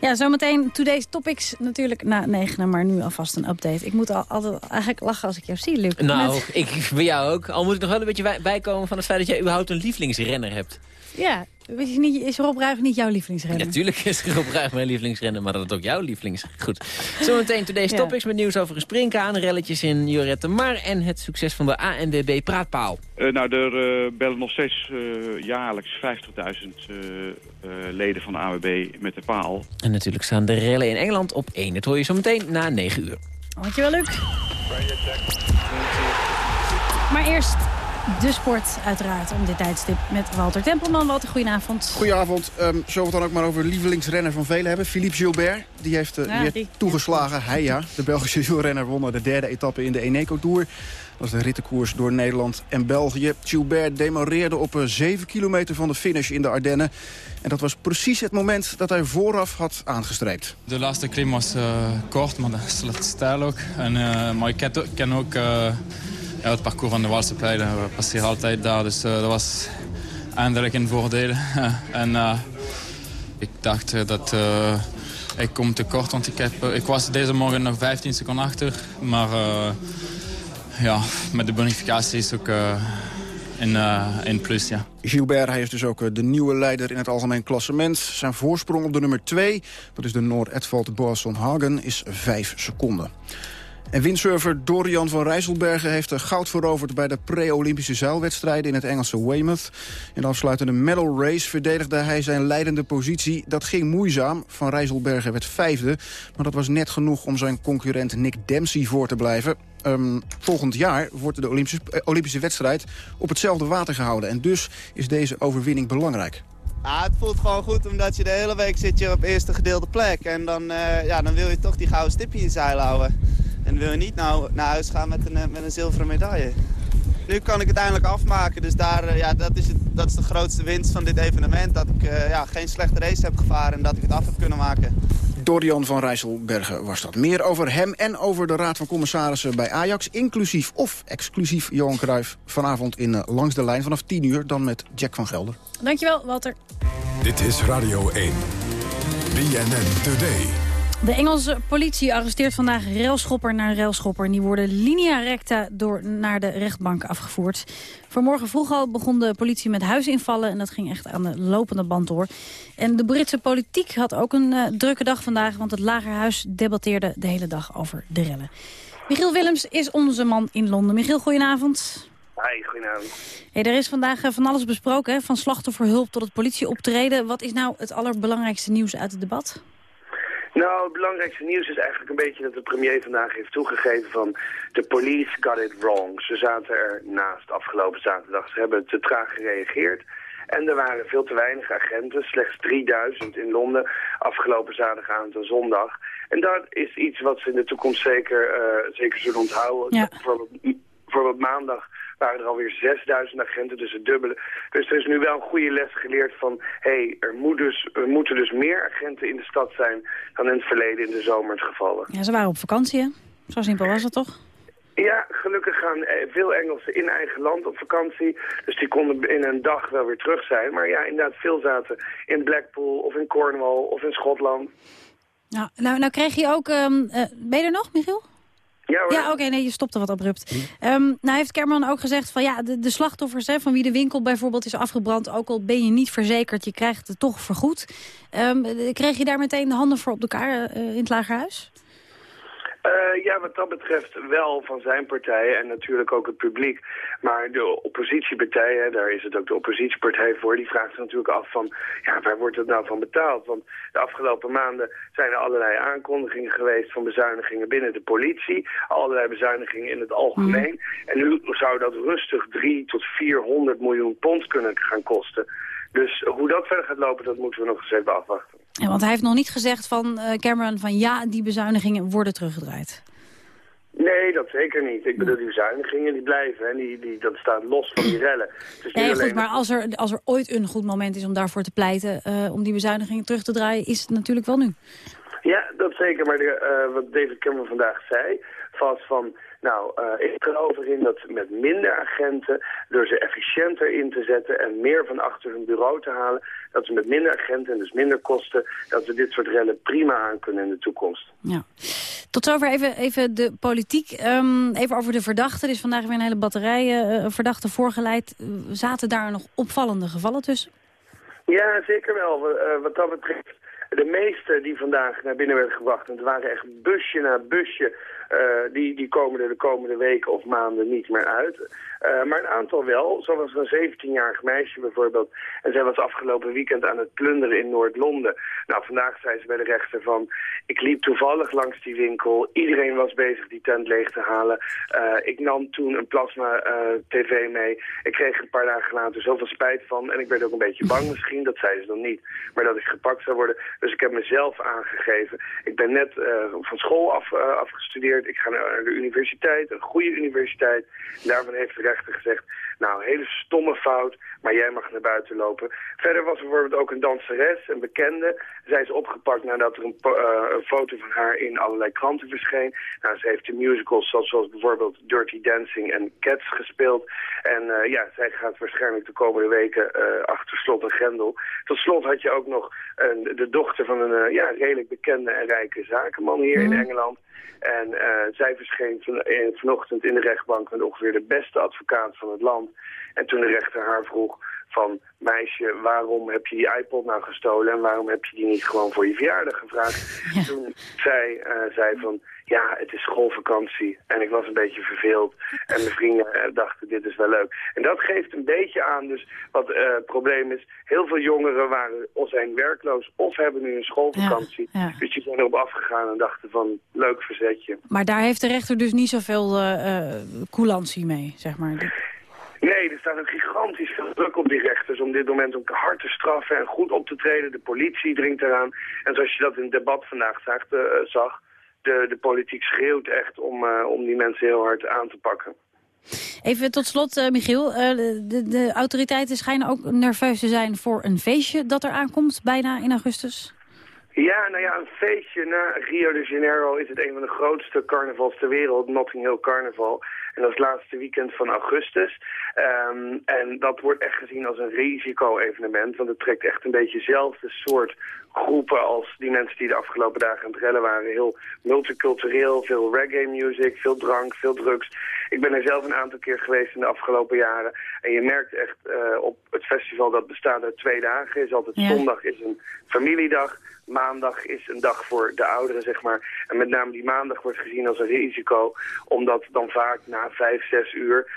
Ja, zometeen Today's Topics natuurlijk na negen, maar nu alvast een update. Ik moet al, altijd eigenlijk lachen als ik jou zie, Luc. Nou, Met... ik bij jou ook. Al moet ik nog wel een beetje bijkomen van het feit dat jij überhaupt een lievelingsrenner hebt. Ja, weet je niet, is Rob Ruig niet jouw lievelingsrenner? Natuurlijk is Rob Ruig mijn lievelingsrenner, maar dat is ook jouw lievelings. Goed. Zometeen Today's ja. Topics met nieuws over springkaan, relletjes in Jorette Mar en het succes van de ANWB Praatpaal. Uh, nou, er uh, bellen nog steeds uh, jaarlijks 50.000 leden van de ANWB met de paal. En natuurlijk staan de rellen in Engeland op 1. Dat hoor je zometeen na 9 uur. Dankjewel, Luc. Maar eerst de sport uiteraard om dit tijdstip met Walter Tempelman. Walter, goedenavond. Goedenavond. Um, zullen we het dan ook maar over lievelingsrenner van velen hebben? Philippe Gilbert. Die heeft uh, Ja, weer die. toegeslagen. Hij ja. De Belgische wielrenner won de derde etappe in de Eneco Tour. Dat was de rittenkoers door Nederland en België. Gilbert demareerde op uh, 7 kilometer van de finish in de Ardennen. En dat was precies het moment dat hij vooraf had aangestreept. De laatste klim was uh, kort, maar dat is slecht stijl ook. En, uh, maar ik ken, ken ook uh, ja, het parcours van de Waalse Pijlen. We passeren altijd daar, dus dat was eindelijk een voordeel. <laughs> en ik dacht dat ik kom te kort, want ik, heb, ik was deze morgen nog 15 seconden achter. Maar ja, met de bonificatie is ook in, in plus, ja. Gilbert hij is dus ook de nieuwe leider in het algemeen klassement. Zijn voorsprong op de nummer 2, dat is de Noord-Edvald Boasson Hagen, is 5 seconden. En windsurfer Dorian van Rijsselbergen heeft er goud veroverd... bij de pre-Olympische zeilwedstrijden in het Engelse Weymouth. In de afsluitende medal race verdedigde hij zijn leidende positie. Dat ging moeizaam. Van Rijsselbergen werd vijfde. Maar dat was net genoeg om zijn concurrent Nick Dempsey voor te blijven. Um, volgend jaar wordt de Olympische, eh, Olympische wedstrijd op hetzelfde water gehouden. En dus is deze overwinning belangrijk. Ja, het voelt gewoon goed omdat je de hele week zit je op eerste gedeelde plek. En dan, uh, ja, dan wil je toch die gouden stipje in zeil houden. En wil je niet nou naar huis gaan met een, met een zilveren medaille. Nu kan ik het eindelijk afmaken, dus daar, ja, dat, is het, dat is de grootste winst van dit evenement. Dat ik uh, ja, geen slechte race heb gevaren en dat ik het af heb kunnen maken. Dorian van Rijsselbergen was dat. Meer over hem en over de Raad van Commissarissen bij Ajax... inclusief of exclusief Johan Cruijff vanavond in uh, Langs de Lijn vanaf 10 uur... dan met Jack van Gelder. Dankjewel, Walter. Dit is Radio 1. BNN Today. De Engelse politie arresteert vandaag railschopper naar railschopper. En die worden linea recta door naar de rechtbank afgevoerd. Vanmorgen vroeg al begon de politie met huisinvallen. En dat ging echt aan de lopende band door. En de Britse politiek had ook een uh, drukke dag vandaag. Want het Lagerhuis debatteerde de hele dag over de rellen. Michiel Willems is onze man in Londen. Michiel, goedenavond. Hi, goedenavond. Hey, er is vandaag uh, van alles besproken, hè? van slachtofferhulp tot het politieoptreden. Wat is nou het allerbelangrijkste nieuws uit het debat? Nou, het belangrijkste nieuws is eigenlijk een beetje dat de premier vandaag heeft toegegeven van de police got it wrong. Ze zaten er naast afgelopen zaterdag. Ze hebben te traag gereageerd. En er waren veel te weinig agenten, slechts 3000 in Londen afgelopen zaterdagavond en zondag. En dat is iets wat ze in de toekomst zeker, uh, zeker zullen onthouden. Ja. Bijvoorbeeld, bijvoorbeeld maandag waren er alweer 6000 agenten, dus het dubbele. Dus er is nu wel een goede les geleerd van... hé, hey, er, moet dus, er moeten dus meer agenten in de stad zijn... dan in het verleden in de zomer het geval was. Ja, ze waren op vakantie, hè? Zo simpel was het toch? Ja, gelukkig gaan veel Engelsen in eigen land op vakantie. Dus die konden in een dag wel weer terug zijn. Maar ja, inderdaad, veel zaten in Blackpool of in Cornwall of in Schotland. Nou, nou, nou kreeg je ook... Um, uh, ben je er nog, Michiel? Ja, oké, okay, nee, je stopte wat abrupt. Um, nou heeft Cameron ook gezegd van ja, de, de slachtoffers hè, van wie de winkel bijvoorbeeld is afgebrand, ook al ben je niet verzekerd, je krijgt het toch vergoed. Um, kreeg je daar meteen de handen voor op elkaar uh, in het lagerhuis? Uh, ja, wat dat betreft wel van zijn partij en natuurlijk ook het publiek. Maar de oppositiepartijen, daar is het ook de oppositiepartij voor, die vraagt zich natuurlijk af van, ja, waar wordt het nou van betaald? Want de afgelopen maanden zijn er allerlei aankondigingen geweest van bezuinigingen binnen de politie, allerlei bezuinigingen in het algemeen. Mm. En nu zou dat rustig 3 tot 400 miljoen pond kunnen gaan kosten. Dus hoe dat verder gaat lopen, dat moeten we nog eens even afwachten. Ja, want hij heeft nog niet gezegd van uh, Cameron van ja, die bezuinigingen worden teruggedraaid. Nee, dat zeker niet. Ik bedoel, die bezuinigingen die blijven en die, die, dat staat los van die rellen. Nee, goed, maar als er, als er ooit een goed moment is om daarvoor te pleiten, uh, om die bezuinigingen terug te draaien, is het natuurlijk wel nu. Ja, dat zeker. Maar de, uh, wat David Cameron vandaag zei, was van... Nou, uh, ik geloof erin dat met minder agenten, door ze efficiënter in te zetten en meer van achter hun bureau te halen, dat we met minder agenten en dus minder kosten, dat we dit soort rellen prima aan kunnen in de toekomst. Ja. Tot zover even, even de politiek. Um, even over de verdachten. Er is vandaag weer een hele batterij uh, verdachten voorgeleid. Uh, zaten daar nog opvallende gevallen tussen? Ja, zeker wel. Wat dat betreft de meeste die vandaag naar binnen werden gebracht, en het waren echt busje na busje die, die komen er de komende weken of maanden niet meer uit. Uh, maar een aantal wel. Zo was een 17-jarig meisje bijvoorbeeld. En zij was afgelopen weekend aan het plunderen in Noord-Londen. Nou, vandaag zei ze bij de rechter van... ik liep toevallig langs die winkel. Iedereen was bezig die tent leeg te halen. Uh, ik nam toen een plasma-tv uh, mee. Ik kreeg een paar dagen later zoveel spijt van. En ik werd ook een beetje bang misschien. Dat zei ze dan niet. Maar dat ik gepakt zou worden. Dus ik heb mezelf aangegeven. Ik ben net van school af, afgestudeerd. Ik ga naar de universiteit. Een goede universiteit. Daarvan heeft de rechter gezegd, nou, hele stomme fout, maar jij mag naar buiten lopen. Verder was er bijvoorbeeld ook een danseres, een bekende. Zij is opgepakt nadat er een, uh, een foto van haar in allerlei kranten verscheen. Nou, ze heeft de musicals zoals, bijvoorbeeld Dirty Dancing en Cats gespeeld. En uh, ja, zij gaat waarschijnlijk de komende weken uh, achter slot en grendel. Tot slot had je ook nog de dochter van een ja, redelijk bekende en rijke zakenman hier mm. in Engeland. En uh, zij verscheen van, uh, vanochtend in de rechtbank met ongeveer de beste advocaat van het land. En toen de rechter haar vroeg van, meisje, waarom heb je die iPod nou gestolen en waarom heb je die niet gewoon voor je verjaardag gevraagd? Ja. Toen zij uh, zei van, ja, het is schoolvakantie en ik was een beetje verveeld en mijn vrienden uh, dachten, dit is wel leuk. En dat geeft een beetje aan dus wat uh, het probleem is. Heel veel jongeren waren of zijn werkloos of hebben nu een schoolvakantie. Ja, ja. Dus die zijn erop afgegaan en dachten van, leuk verzetje. Maar daar heeft de rechter dus niet zoveel coulantie mee, zeg maar. Nee, er staat een gigantisch veel druk op die rechters om dit moment ook hard te straffen en goed op te treden. De politie dringt eraan. En zoals je dat in het debat vandaag zag, uh, zag de, de politiek schreeuwt echt om, uh, om die mensen heel hard aan te pakken. Even tot slot, uh, Michiel. de, de autoriteiten schijnen ook nerveus te zijn voor een feestje dat er aankomt, bijna in augustus. Ja, nou ja, een feestje na Rio de Janeiro is het een van de grootste carnavals ter wereld, Notting Hill Carnival. En dat is het laatste weekend van augustus. Um, en dat wordt echt gezien als een risico-evenement, want het trekt echt een beetje dezelfde soort groepen als die mensen die de afgelopen dagen aan het rellen waren. Heel multicultureel, veel reggae music, veel drank, veel drugs. Ik ben er zelf een aantal keer geweest in de afgelopen jaren. En je merkt echt uh, op het festival dat bestaat uit twee dagen. Is altijd ja. zondag is een familiedag. Maandag is een dag voor de ouderen, zeg maar. En met name die maandag wordt gezien als een risico. Omdat dan vaak na vijf, zes uur,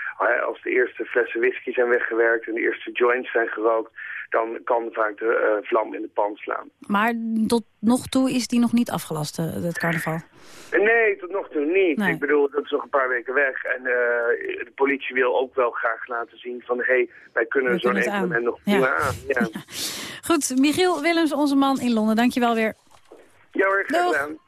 als de eerste flessen whisky zijn weggewerkt en de eerste joints zijn gerookt, dan kan vaak de uh, vlam in de pan slaan. Maar tot nog toe is die nog niet afgelast, het carnaval? Nee, tot nog toe niet. Nee. Ik bedoel, dat is nog een paar weken weg. En uh, de politie wil ook wel graag laten zien van... hé, hey, wij kunnen zo'n evenement nog ja. aan. Ja. ja. <laughs> Goed, Michiel Willems, onze man in Londen. Dankjewel weer. Ja hoor, graag gedaan.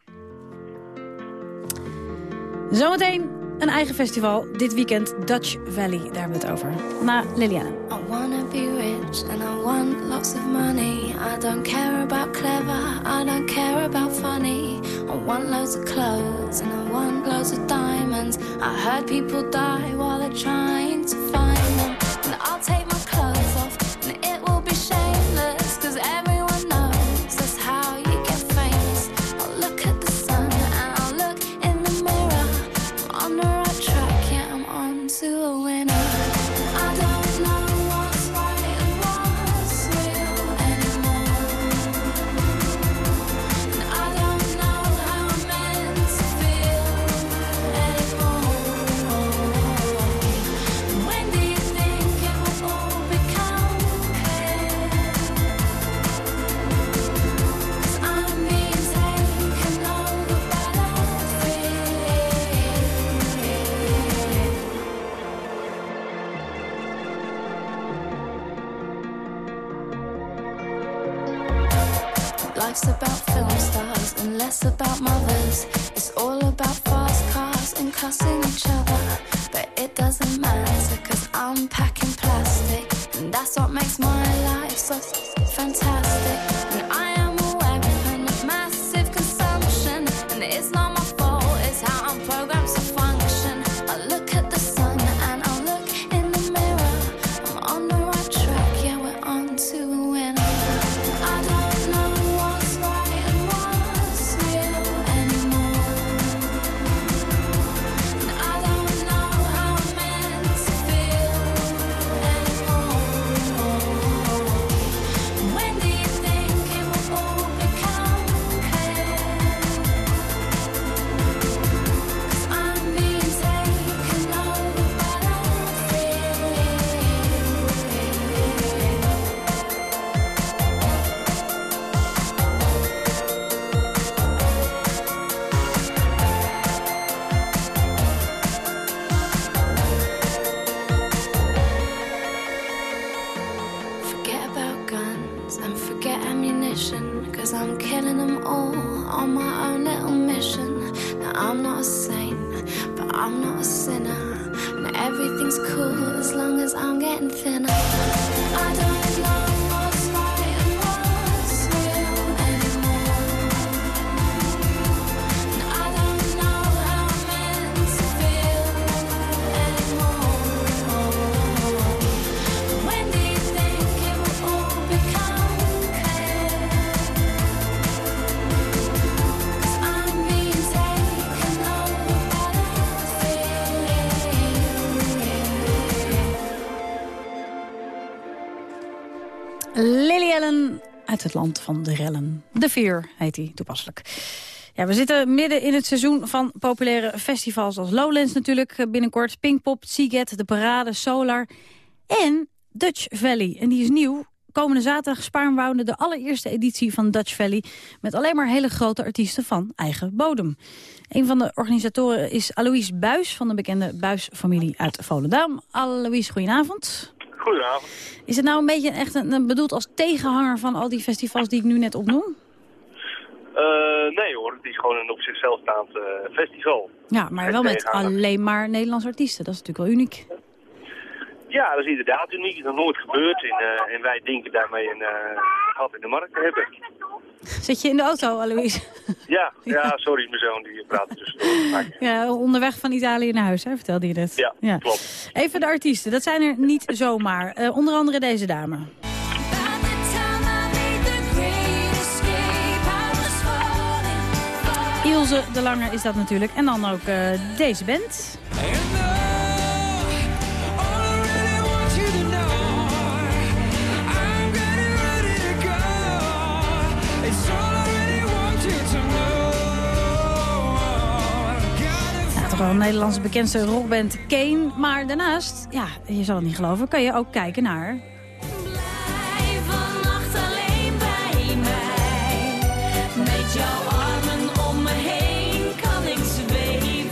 Zometeen een eigen festival. Dit weekend Dutch Valley, daar hebben we het over. Na Liliana. I wanna be rich and I want lots of money. I don't care about clever, I don't care about funny. I want loads of clothes and I want loads of diamonds. I heard people die while they're trying to find Het land van de rellen. De Veer heet hij toepasselijk. Ja, we zitten midden in het seizoen van populaire festivals als Lowlands natuurlijk. Binnenkort Pinkpop, Seagate, De Parade, Solar en Dutch Valley. En die is nieuw. Komende zaterdag Spaarnwoude de allereerste editie van Dutch Valley... met alleen maar hele grote artiesten van eigen bodem. Een van de organisatoren is Alois Buis van de bekende Buis-familie uit Volendam. Alois, goedenavond. Goedenavond. Is het nou een beetje echt een, een- bedoeld als tegenhanger van al die festivals die ik nu net opnoem? Eh, nee hoor, het is gewoon een op zichzelf staand eh, festival. Ja, maar wel met alleen maar Nederlandse artiesten. Dat is natuurlijk wel uniek. Ja, dat is inderdaad uniek. Het is nog nooit gebeurd. En, eh, en wij denken daarmee een eh, gat in de markt te hebben. Zit je in de auto, Alois? Ja, <laughs> ja, sorry, mijn zoon die praat tussendoor. Ja, onderweg van Italië naar huis, hè? vertelde je net. Ja, klopt. Even de artiesten, dat zijn er niet zomaar. Eh, onder andere deze dame. Ilse de Lange is dat natuurlijk. En dan ook eh, deze band. Een Nederlandse bekendste rockband Kane. Maar daarnaast, ja, je zal het niet geloven, kan je ook kijken naar... vannacht alleen bij mij. Met jouw armen om me heen kan ik zweven.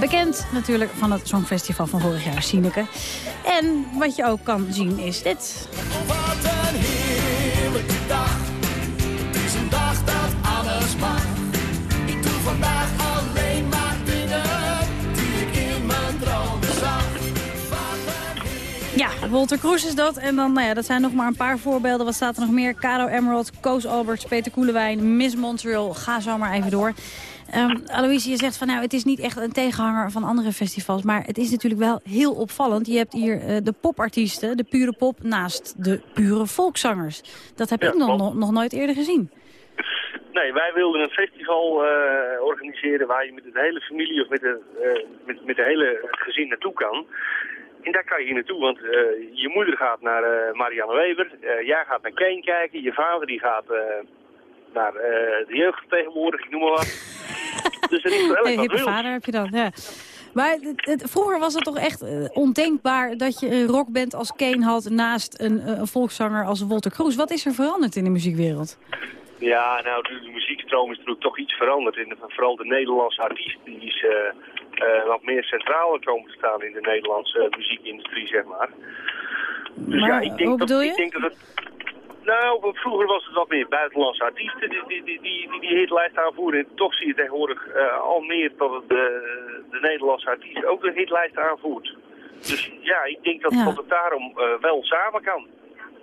Bekend natuurlijk van het Songfestival van vorig jaar, Sineke. En wat je ook kan zien is dit. Ja, Walter Kroes is dat. En dan, nou ja, dat zijn nog maar een paar voorbeelden. Wat staat er nog meer? Caro Emerald, Koos Alberts, Peter Koelewijn, Miss Montreal. Ga zo maar even door. Aloysie, je zegt van nou, het is niet echt een tegenhanger van andere festivals. Maar het is natuurlijk wel heel opvallend. Je hebt hier eh, de popartiesten, de pure pop, naast de pure volkszangers. Dat heb Ja, ik nog, klopt. nog, nog nooit eerder gezien. Nee, wij wilden een festival eh, organiseren waar je met de hele familie of met de, eh, met, met de hele gezin naartoe kan. En daar kan je hier naartoe, want eh, je moeder gaat naar eh, Marianne Weber, eh, jij gaat naar Kane kijken, je vader die gaat eh, naar eh, de jeugdvertegenwoordiger, ik noem maar wat. <laughs> dus er is wat hippe wils. vader heb je dan, ja. Maar het, het- vroeger was het toch echt ondenkbaar dat je een rockband als Kane had... naast een, eh, een volkszanger als Walter Kroes. Wat is er veranderd in de muziekwereld? Ja, nou, de, de muziekstroom is natuurlijk toch iets veranderd. En vooral de Nederlandse artiest die is wat meer centraal komen te staan in de Nederlandse eh, muziekindustrie, zeg maar. Dus Maar, ja, ik denk dat? Ik denk dat het, nou, vroeger was het wat meer buitenlandse artiesten die die, die, die, die, hitlijst aanvoeren. En toch zie je tegenwoordig eh, al meer dat het, de, de Nederlandse artiest ook de hitlijst aanvoert. Dus ja, ik denk dat, Ja. dat het daarom eh, wel samen kan.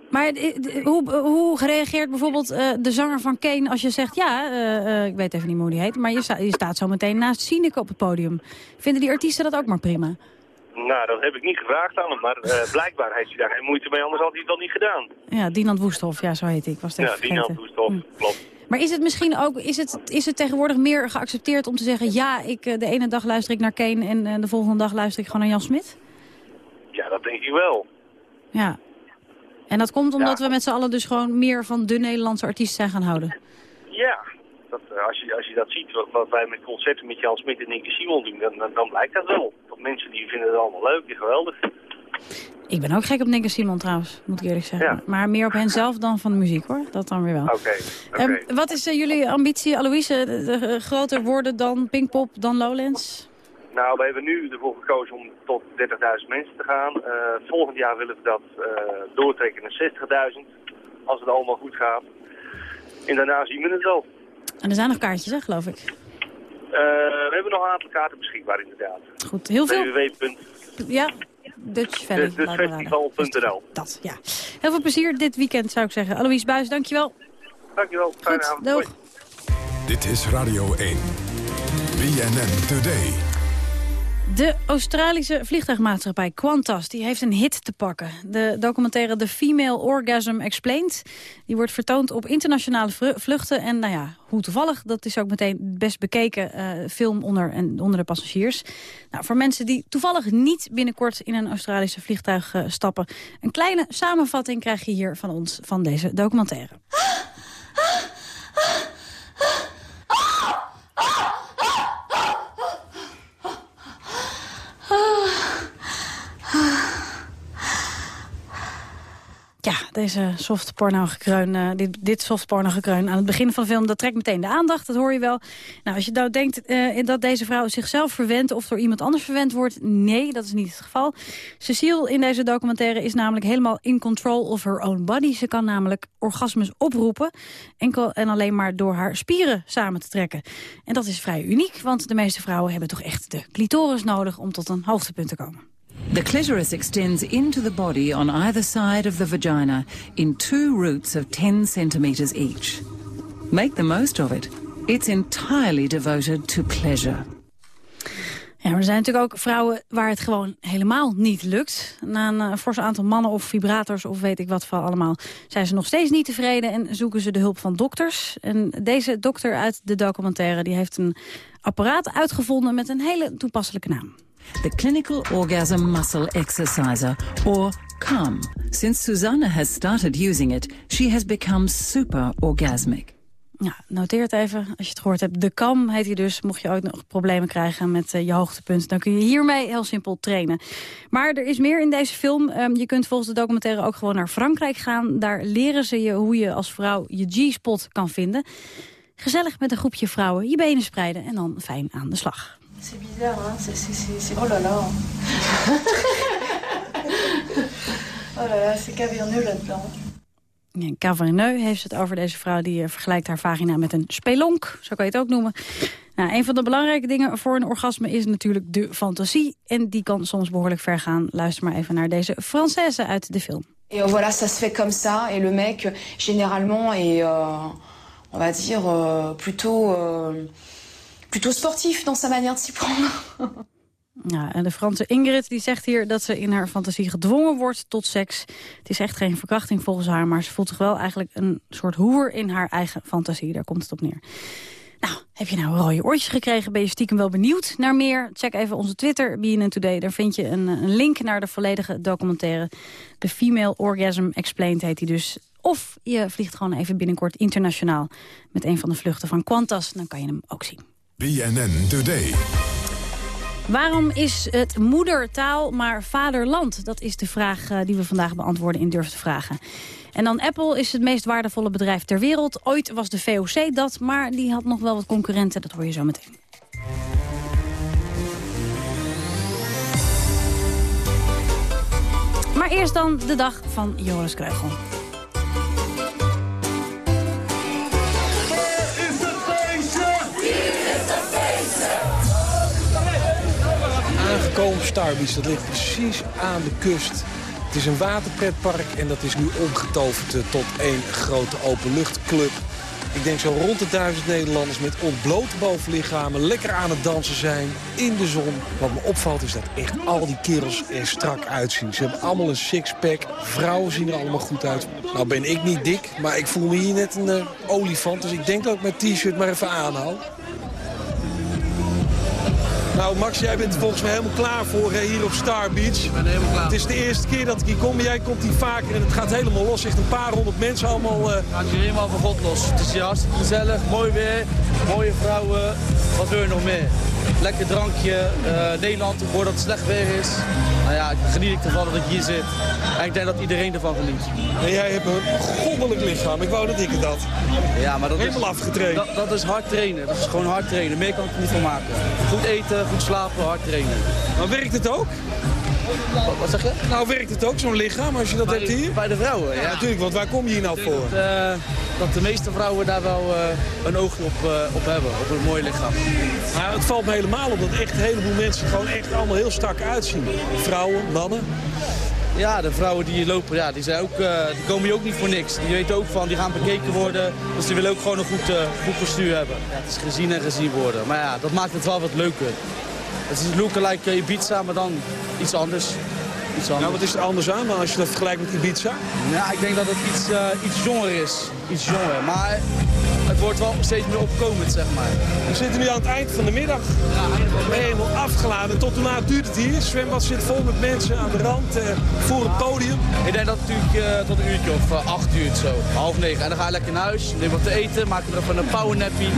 Maar hoe, hoe reageert bijvoorbeeld eh, de zanger van Kane als je zegt... ja, eh, eh, ik weet even niet hoe die heet... maar je, sta- je staat zo meteen naast Sineke op het podium. Vinden die artiesten dat ook maar prima? Nou, dat heb ik niet gevraagd aan hem, maar <laughs> blijkbaar heeft hij daar geen moeite mee, anders had hij het wel niet gedaan. Ja, Dinant Woesthof, ja, zo heet hij. Ik was het Ja, even vergeten. naam toestof, klopt. Maar is het misschien ook, is het, is het tegenwoordig meer geaccepteerd om te zeggen... ja, ik, de ene dag luister ik naar Kane en de volgende dag luister ik gewoon naar Jan Smit? Ja, dat denk ik wel. Ja. En dat komt omdat we met z'n allen dus gewoon meer van de Nederlandse artiest zijn gaan houden. Ja, dat, eh, als, je, als je dat ziet, wat, wat wij met concerten met Jan Smit en Nicky Simon doen, dan, dan, dan blijkt dat wel. Dat mensen die vinden het allemaal leuk en geweldig. Ik ben ook gek op Nick en Simon trouwens, moet ik eerlijk zeggen. Ja. Maar meer op hen zelf dan van de muziek hoor, dat dan weer wel. Oké. Ehm, wat is eh, jullie ambitie, Aloïse? De- de- eh, groter worden dan Pinkpop, dan Lowlands? Nou, we hebben nu ervoor gekozen om tot 30.000 mensen te gaan. Eh, volgend jaar willen we dat eh, doortrekken naar 60.000, als het allemaal goed gaat. En daarna zien we het wel. En er zijn nog kaartjes, hè, geloof ik. Eh, we hebben nog een aantal kaarten beschikbaar inderdaad. Goed, heel veel... www. Ja, Dutch Valley. Dat, ja. Heel veel plezier dit weekend, zou ik zeggen. Alois Buis, dankjewel. Dankjewel, fijne avond. Doeg. Dit is Radio 1. BNN Today. De Australische vliegtuigmaatschappij Qantas die heeft een hit te pakken. De documentaire The Female Orgasm Explained... die wordt vertoond op internationale vluchten. En nou ja, hoe toevallig, dat is ook meteen best bekeken uh, film onder, en, onder de passagiers. Nou, voor mensen die toevallig niet binnenkort in een Australische vliegtuig uh, stappen... een kleine samenvatting krijg je hier van ons van deze documentaire. Ja, deze soft porno gekreun, uh, dit, dit soft porno gekreun aan het begin van de film, dat trekt meteen de aandacht, dat hoor je wel. Nou, als je nou denkt uh, dat deze vrouw zichzelf verwendt of door iemand anders verwend wordt, nee, dat is niet het geval. Cecile in deze documentaire is namelijk helemaal in control of her own body. Ze kan namelijk orgasmes oproepen, enkel en alleen maar door haar spieren samen te trekken. En dat is vrij uniek, want de meeste vrouwen hebben toch echt de clitoris nodig om tot een hoogtepunt te komen. The clitoris extends into the body on either side of the vagina in two routes of 10 centimeters each. Make the most of it. It's entirely devoted to pleasure. Ja, er zijn natuurlijk ook vrouwen waar het gewoon helemaal niet lukt. Na een uh, aantal mannen of vibrators of weet ik wat van allemaal... zijn ze nog steeds niet tevreden en zoeken ze de hulp van dokters. En deze dokter uit de documentaire die heeft een apparaat uitgevonden... met een hele toepasselijke naam. The Clinical Orgasm Muscle Exerciser, or CUM. Since Susanna has started using it, she has become super orgasmic. Ja, noteer het even als je het gehoord hebt. De KAM heet hij dus. Mocht je ook nog problemen krijgen met uh, je hoogtepunt... dan kun je hiermee heel simpel trainen. Maar er is meer in deze film. Um, je kunt volgens de documentaire ook gewoon naar Frankrijk gaan. Daar leren ze je hoe je als vrouw je G-spot kan vinden. Gezellig met een groepje vrouwen je benen spreiden... en dan fijn aan de slag. C'est bizarre, hein c'est, Oh là là <laughs> Oh là là, c'est caverneux là-dedans. Ja, Caverneux heeft het over deze vrouw die uh, vergelijkt haar vagina met een spelonk. Zo kan je het ook noemen. Nou, een van de belangrijke dingen voor een orgasme is natuurlijk de fantasie. En die kan soms behoorlijk ver gaan. Luister maar even naar deze Française uit de film. Et euh, voilà, ça se fait comme ça. Et le mec, généralement, est, euh, on va dire, euh, plutôt... plutôt sportief dans sa manière de s'y. <laughs> Ja, en de Franse Ingrid die zegt hier dat ze in haar fantasie gedwongen wordt tot seks. Het is echt geen verkrachting volgens haar, maar ze voelt zich wel eigenlijk een soort hoer in haar eigen fantasie. Daar komt het op neer. Nou, heb je nou rode oortjes gekregen? Ben je stiekem wel benieuwd naar meer? Check even onze Twitter, BNN Today. Daar vind je een, een link naar de volledige documentaire. The Female Orgasm Explained heet die dus. Of je vliegt gewoon even binnenkort internationaal met een van de vluchten van Qantas. Dan kan je hem ook zien. BNN Today. Waarom is het moedertaal maar vaderland? Dat is de vraag uh, die we vandaag beantwoorden in Durf te Vragen. En dan Apple is het meest waardevolle bedrijf ter wereld. Ooit was de VOC dat, maar die had nog wel wat concurrenten. Dat hoor je zo meteen. Maar eerst dan de dag van Joris Kreugel. Aangekomen Beach. Dat ligt precies aan de kust. Het is een waterpretpark en dat is nu omgetoverd eh, tot één grote openluchtclub. Ik denk zo rond de duizend Nederlanders met ontblote bovenlichamen... lekker aan het dansen zijn, in de zon. Wat me opvalt is dat echt al die kerels er strak uitzien. Ze hebben allemaal een sixpack. Vrouwen zien er allemaal goed uit. Nou ben ik niet dik, maar ik voel me hier net een uh, olifant. Dus ik denk dat ik mijn t-shirt maar even aanhoud. Nou, Max, jij bent er volgens mij helemaal klaar voor hè, hier op Star Beach. Ik ben helemaal klaar. Het is de eerste keer dat ik hier kom, jij komt hier vaker en het gaat helemaal los. Echt een paar honderd mensen allemaal... Uh... Het gaat hier helemaal van God los. Het is hier hartstikke gezellig, mooi weer, mooie vrouwen. Wat wil je nog meer? Lekker drankje, uh, Nederland, voordat het slecht weer is. Nou ja, ik geniet ik ervan dat ik hier zit. En ik denk dat iedereen ervan geniet. En jij hebt een goddelijk lichaam. Ik wou dat ik het had. Ja, maar dat Helemaal is, afgetraind. Dat, dat, is hard trainen. Dat is gewoon hard trainen. Meer kan ik er niet van maken. Goed eten, goed slapen, hard trainen. Maar werkt het ook? Wat zeg je? Nou werkt het ook, zo'n lichaam, als je dat hebt hier? Bij de vrouwen, ja. natuurlijk, want waar kom je hier nou voor? Dat, eh, dat de meeste vrouwen daar wel eh, een oogje op, eh, op hebben, op een mooi lichaam. Nou, het valt me helemaal op dat echt een heleboel mensen gewoon echt allemaal heel strak uitzien. Vrouwen, mannen. Ja, de vrouwen die hier lopen, ja, die, zijn ook, eh, die komen hier ook niet voor niks. Die weten ook van, die gaan bekeken worden. Dus die willen ook gewoon een goed, eh, goed postuur hebben. Ja, het is gezien en gezien worden. Maar ja, dat maakt het wel wat leuker. Het is lookalike Ibiza, maar dan iets anders. Iets anders. Nou, wat is er anders aan dan als je dat vergelijkt met Ibiza? Ja, ik denk dat het iets, eh, iets jonger is. Iets jonger. Maar het wordt wel steeds meer opkomend, zeg maar. We zitten nu aan het eind van de middag. Helemaal afgeladen. Tot laat duurt het hier? Het zwembad zit vol met mensen aan de rand, eh, voor het podium. Ik denk dat het natuurlijk eh, tot een uurtje of eh, acht duurt zo. Half negen. En dan ga je lekker naar huis, neem wat te eten, maak er even een powernappie.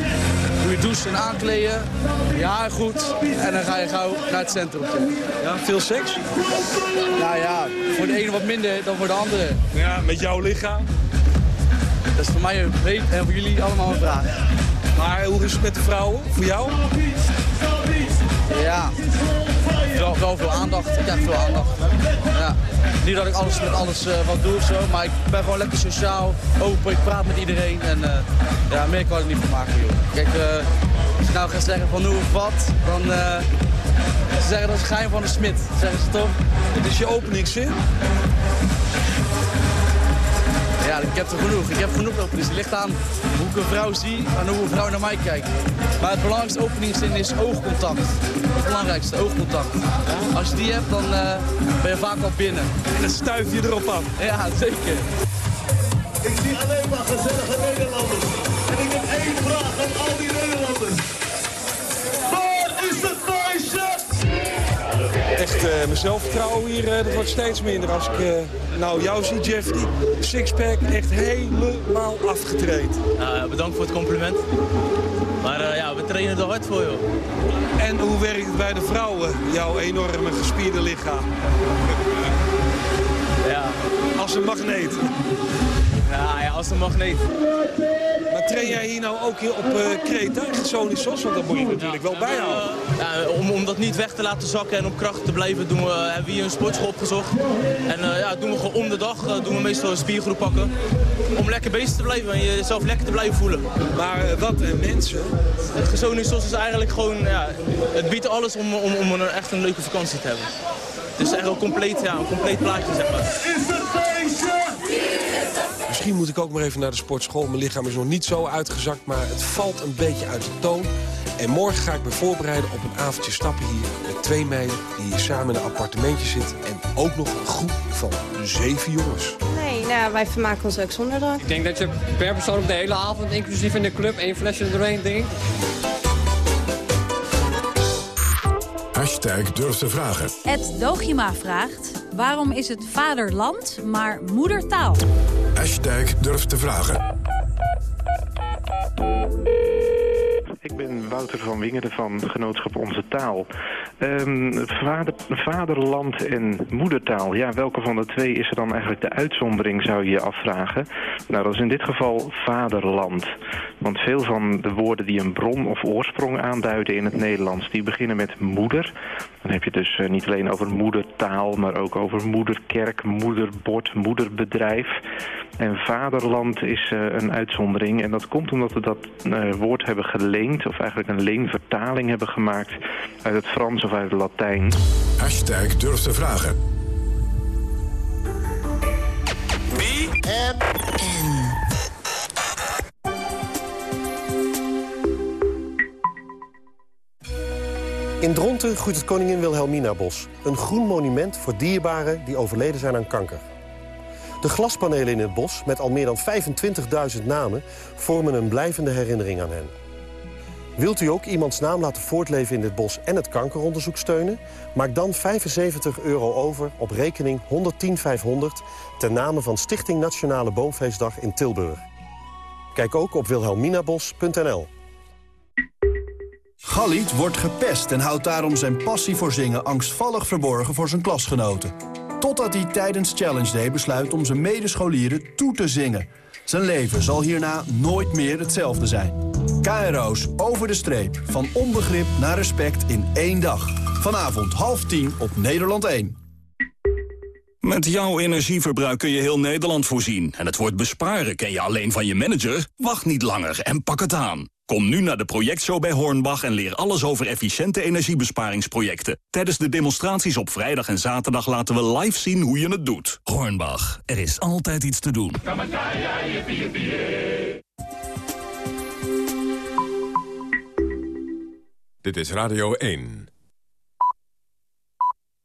Doe je douchen en aankleden. Je haar goed. En dan ga je gauw naar het centrum. Ja, veel seks? Nou ja, voor de ene wat minder dan voor de andere. Ja, met jouw lichaam. Dat is voor mij een weet en voor jullie allemaal een vraag. Maar hoe is het met de vrouwen? Voor jou? Ja, wel, wel veel aandacht. Ik krijg veel aandacht. Ja. Niet dat ik alles met alles eh, wat doe of zo, maar ik ben gewoon lekker sociaal, open, ik praat met iedereen. En eh, ja, meer kan ik niet van maken, joh. Kijk, eh, als je nou gaat zeggen van hoe of wat, dan... ze zeggen dat is geheim van de smid, zeggen ze toch? Dit is je openingszin? Ja, ik heb er genoeg. Ik heb genoeg openings. Het ligt aan hoe ik een vrouw zie en hoe een vrouw naar mij kijkt. Maar het belangrijkste openingszin is oogcontact. Het belangrijkste, oogcontact. Als je die hebt, dan eh, ben je vaak al binnen. En dan stuif je erop af. Ja, zeker. Ik zie alleen maar gezellige Nederlanders. En ik heb één vraag Echt, eh, mijn zelfvertrouwen hier, eh, dat wordt steeds minder. Als ik eh, nou jou zie, Jeff, die sixpack echt helemaal afgetraind. Nou, bedankt voor het compliment. Maar ja, we trainen er hard voor, joh. En hoe werkt het bij de vrouwen, jouw enorme gespierde lichaam? Ja. Als een magneet. Ja, ja, als een magneet. Maar train jij hier nou ook hier op uh, Kreta, in Gersonisos? Want dat moet je natuurlijk wel bijhouden. Ja, om, om dat niet weg te laten zakken en op kracht te blijven, doen we, hebben we hier een sportschool opgezocht. En eh, ja, doen we gewoon om de dag, eh, doen we meestal een spiergroep pakken. Om lekker bezig te blijven en jezelf lekker te blijven voelen. Maar wat en mensen? Het Gersonisos is eigenlijk gewoon, ja, het biedt alles om, om, om een, echt een leuke vakantie te hebben. Het is echt een compleet, ja, een compleet plaatje, zeg maar. Het? Misschien moet ik ook maar even naar de sportschool. Mijn lichaam is nog niet zo uitgezakt, maar het valt een beetje uit de toon. En morgen ga ik me voorbereiden op een avondje stappen hier... met twee meiden die hier samen in een appartementje zitten... en ook nog een groep van zeven jongens. Nee, nou, wij vermaken ons ook zonder drank. Ik denk dat je per persoon op de hele avond, inclusief in de club, één flesje er doorheen drinkt. Hashtag durf te vragen. Ed Dogima vraagt... waarom is het vaderland, maar moedertaal? Hashtag durf te vragen. Ik ben Wouter van Wingeren van Genootschap Onze Taal. Ehm, vader, vaderland en moedertaal, ja, welke van de twee is er dan eigenlijk de uitzondering, zou je je afvragen? Nou, dat is in dit geval vaderland. Want veel van de woorden die een bron of oorsprong aanduiden in het Nederlands, die beginnen met moeder. Dan heb je dus eh, niet alleen over moedertaal, maar ook over moederkerk, moederbord, moederbedrijf. En vaderland is eh, een uitzondering. En dat komt omdat we dat eh, woord hebben geleend, of eigenlijk een leenvertaling hebben gemaakt uit het Frans of uit het Latijn. Hashtag durf te vragen. In Dronten groeit het Koningin Wilhelmina-bos. Een groen monument voor dierbaren die overleden zijn aan kanker. De glaspanelen in het bos, met al meer dan 25.000 namen... vormen een blijvende herinnering aan hen. Wilt u ook iemands naam laten voortleven in dit bos en het kankeronderzoek steunen? Maak dan 75 euro over op rekening 110500... ten name van Stichting Nationale Boomfeestdag in Tilburg. Kijk ook op wilhelminabos.nl. Galliet wordt gepest en houdt daarom zijn passie voor zingen angstvallig verborgen voor zijn klasgenoten. Totdat hij tijdens Challenge Day besluit om zijn medescholieren toe te zingen. Zijn leven zal hierna nooit meer hetzelfde zijn. KRO's over de streep. Van onbegrip naar respect in één dag. Vanavond half tien op Nederland 1. Met jouw energieverbruik kun je heel Nederland voorzien. En het woord besparen ken je alleen van je manager? Wacht niet langer en pak het aan. Kom nu naar de projectshow bij Hornbach en leer alles over efficiënte energiebesparingsprojecten. Tijdens de demonstraties op vrijdag en zaterdag laten we live zien hoe je het doet. Hornbach, er is altijd iets te doen. Dit is Radio 1.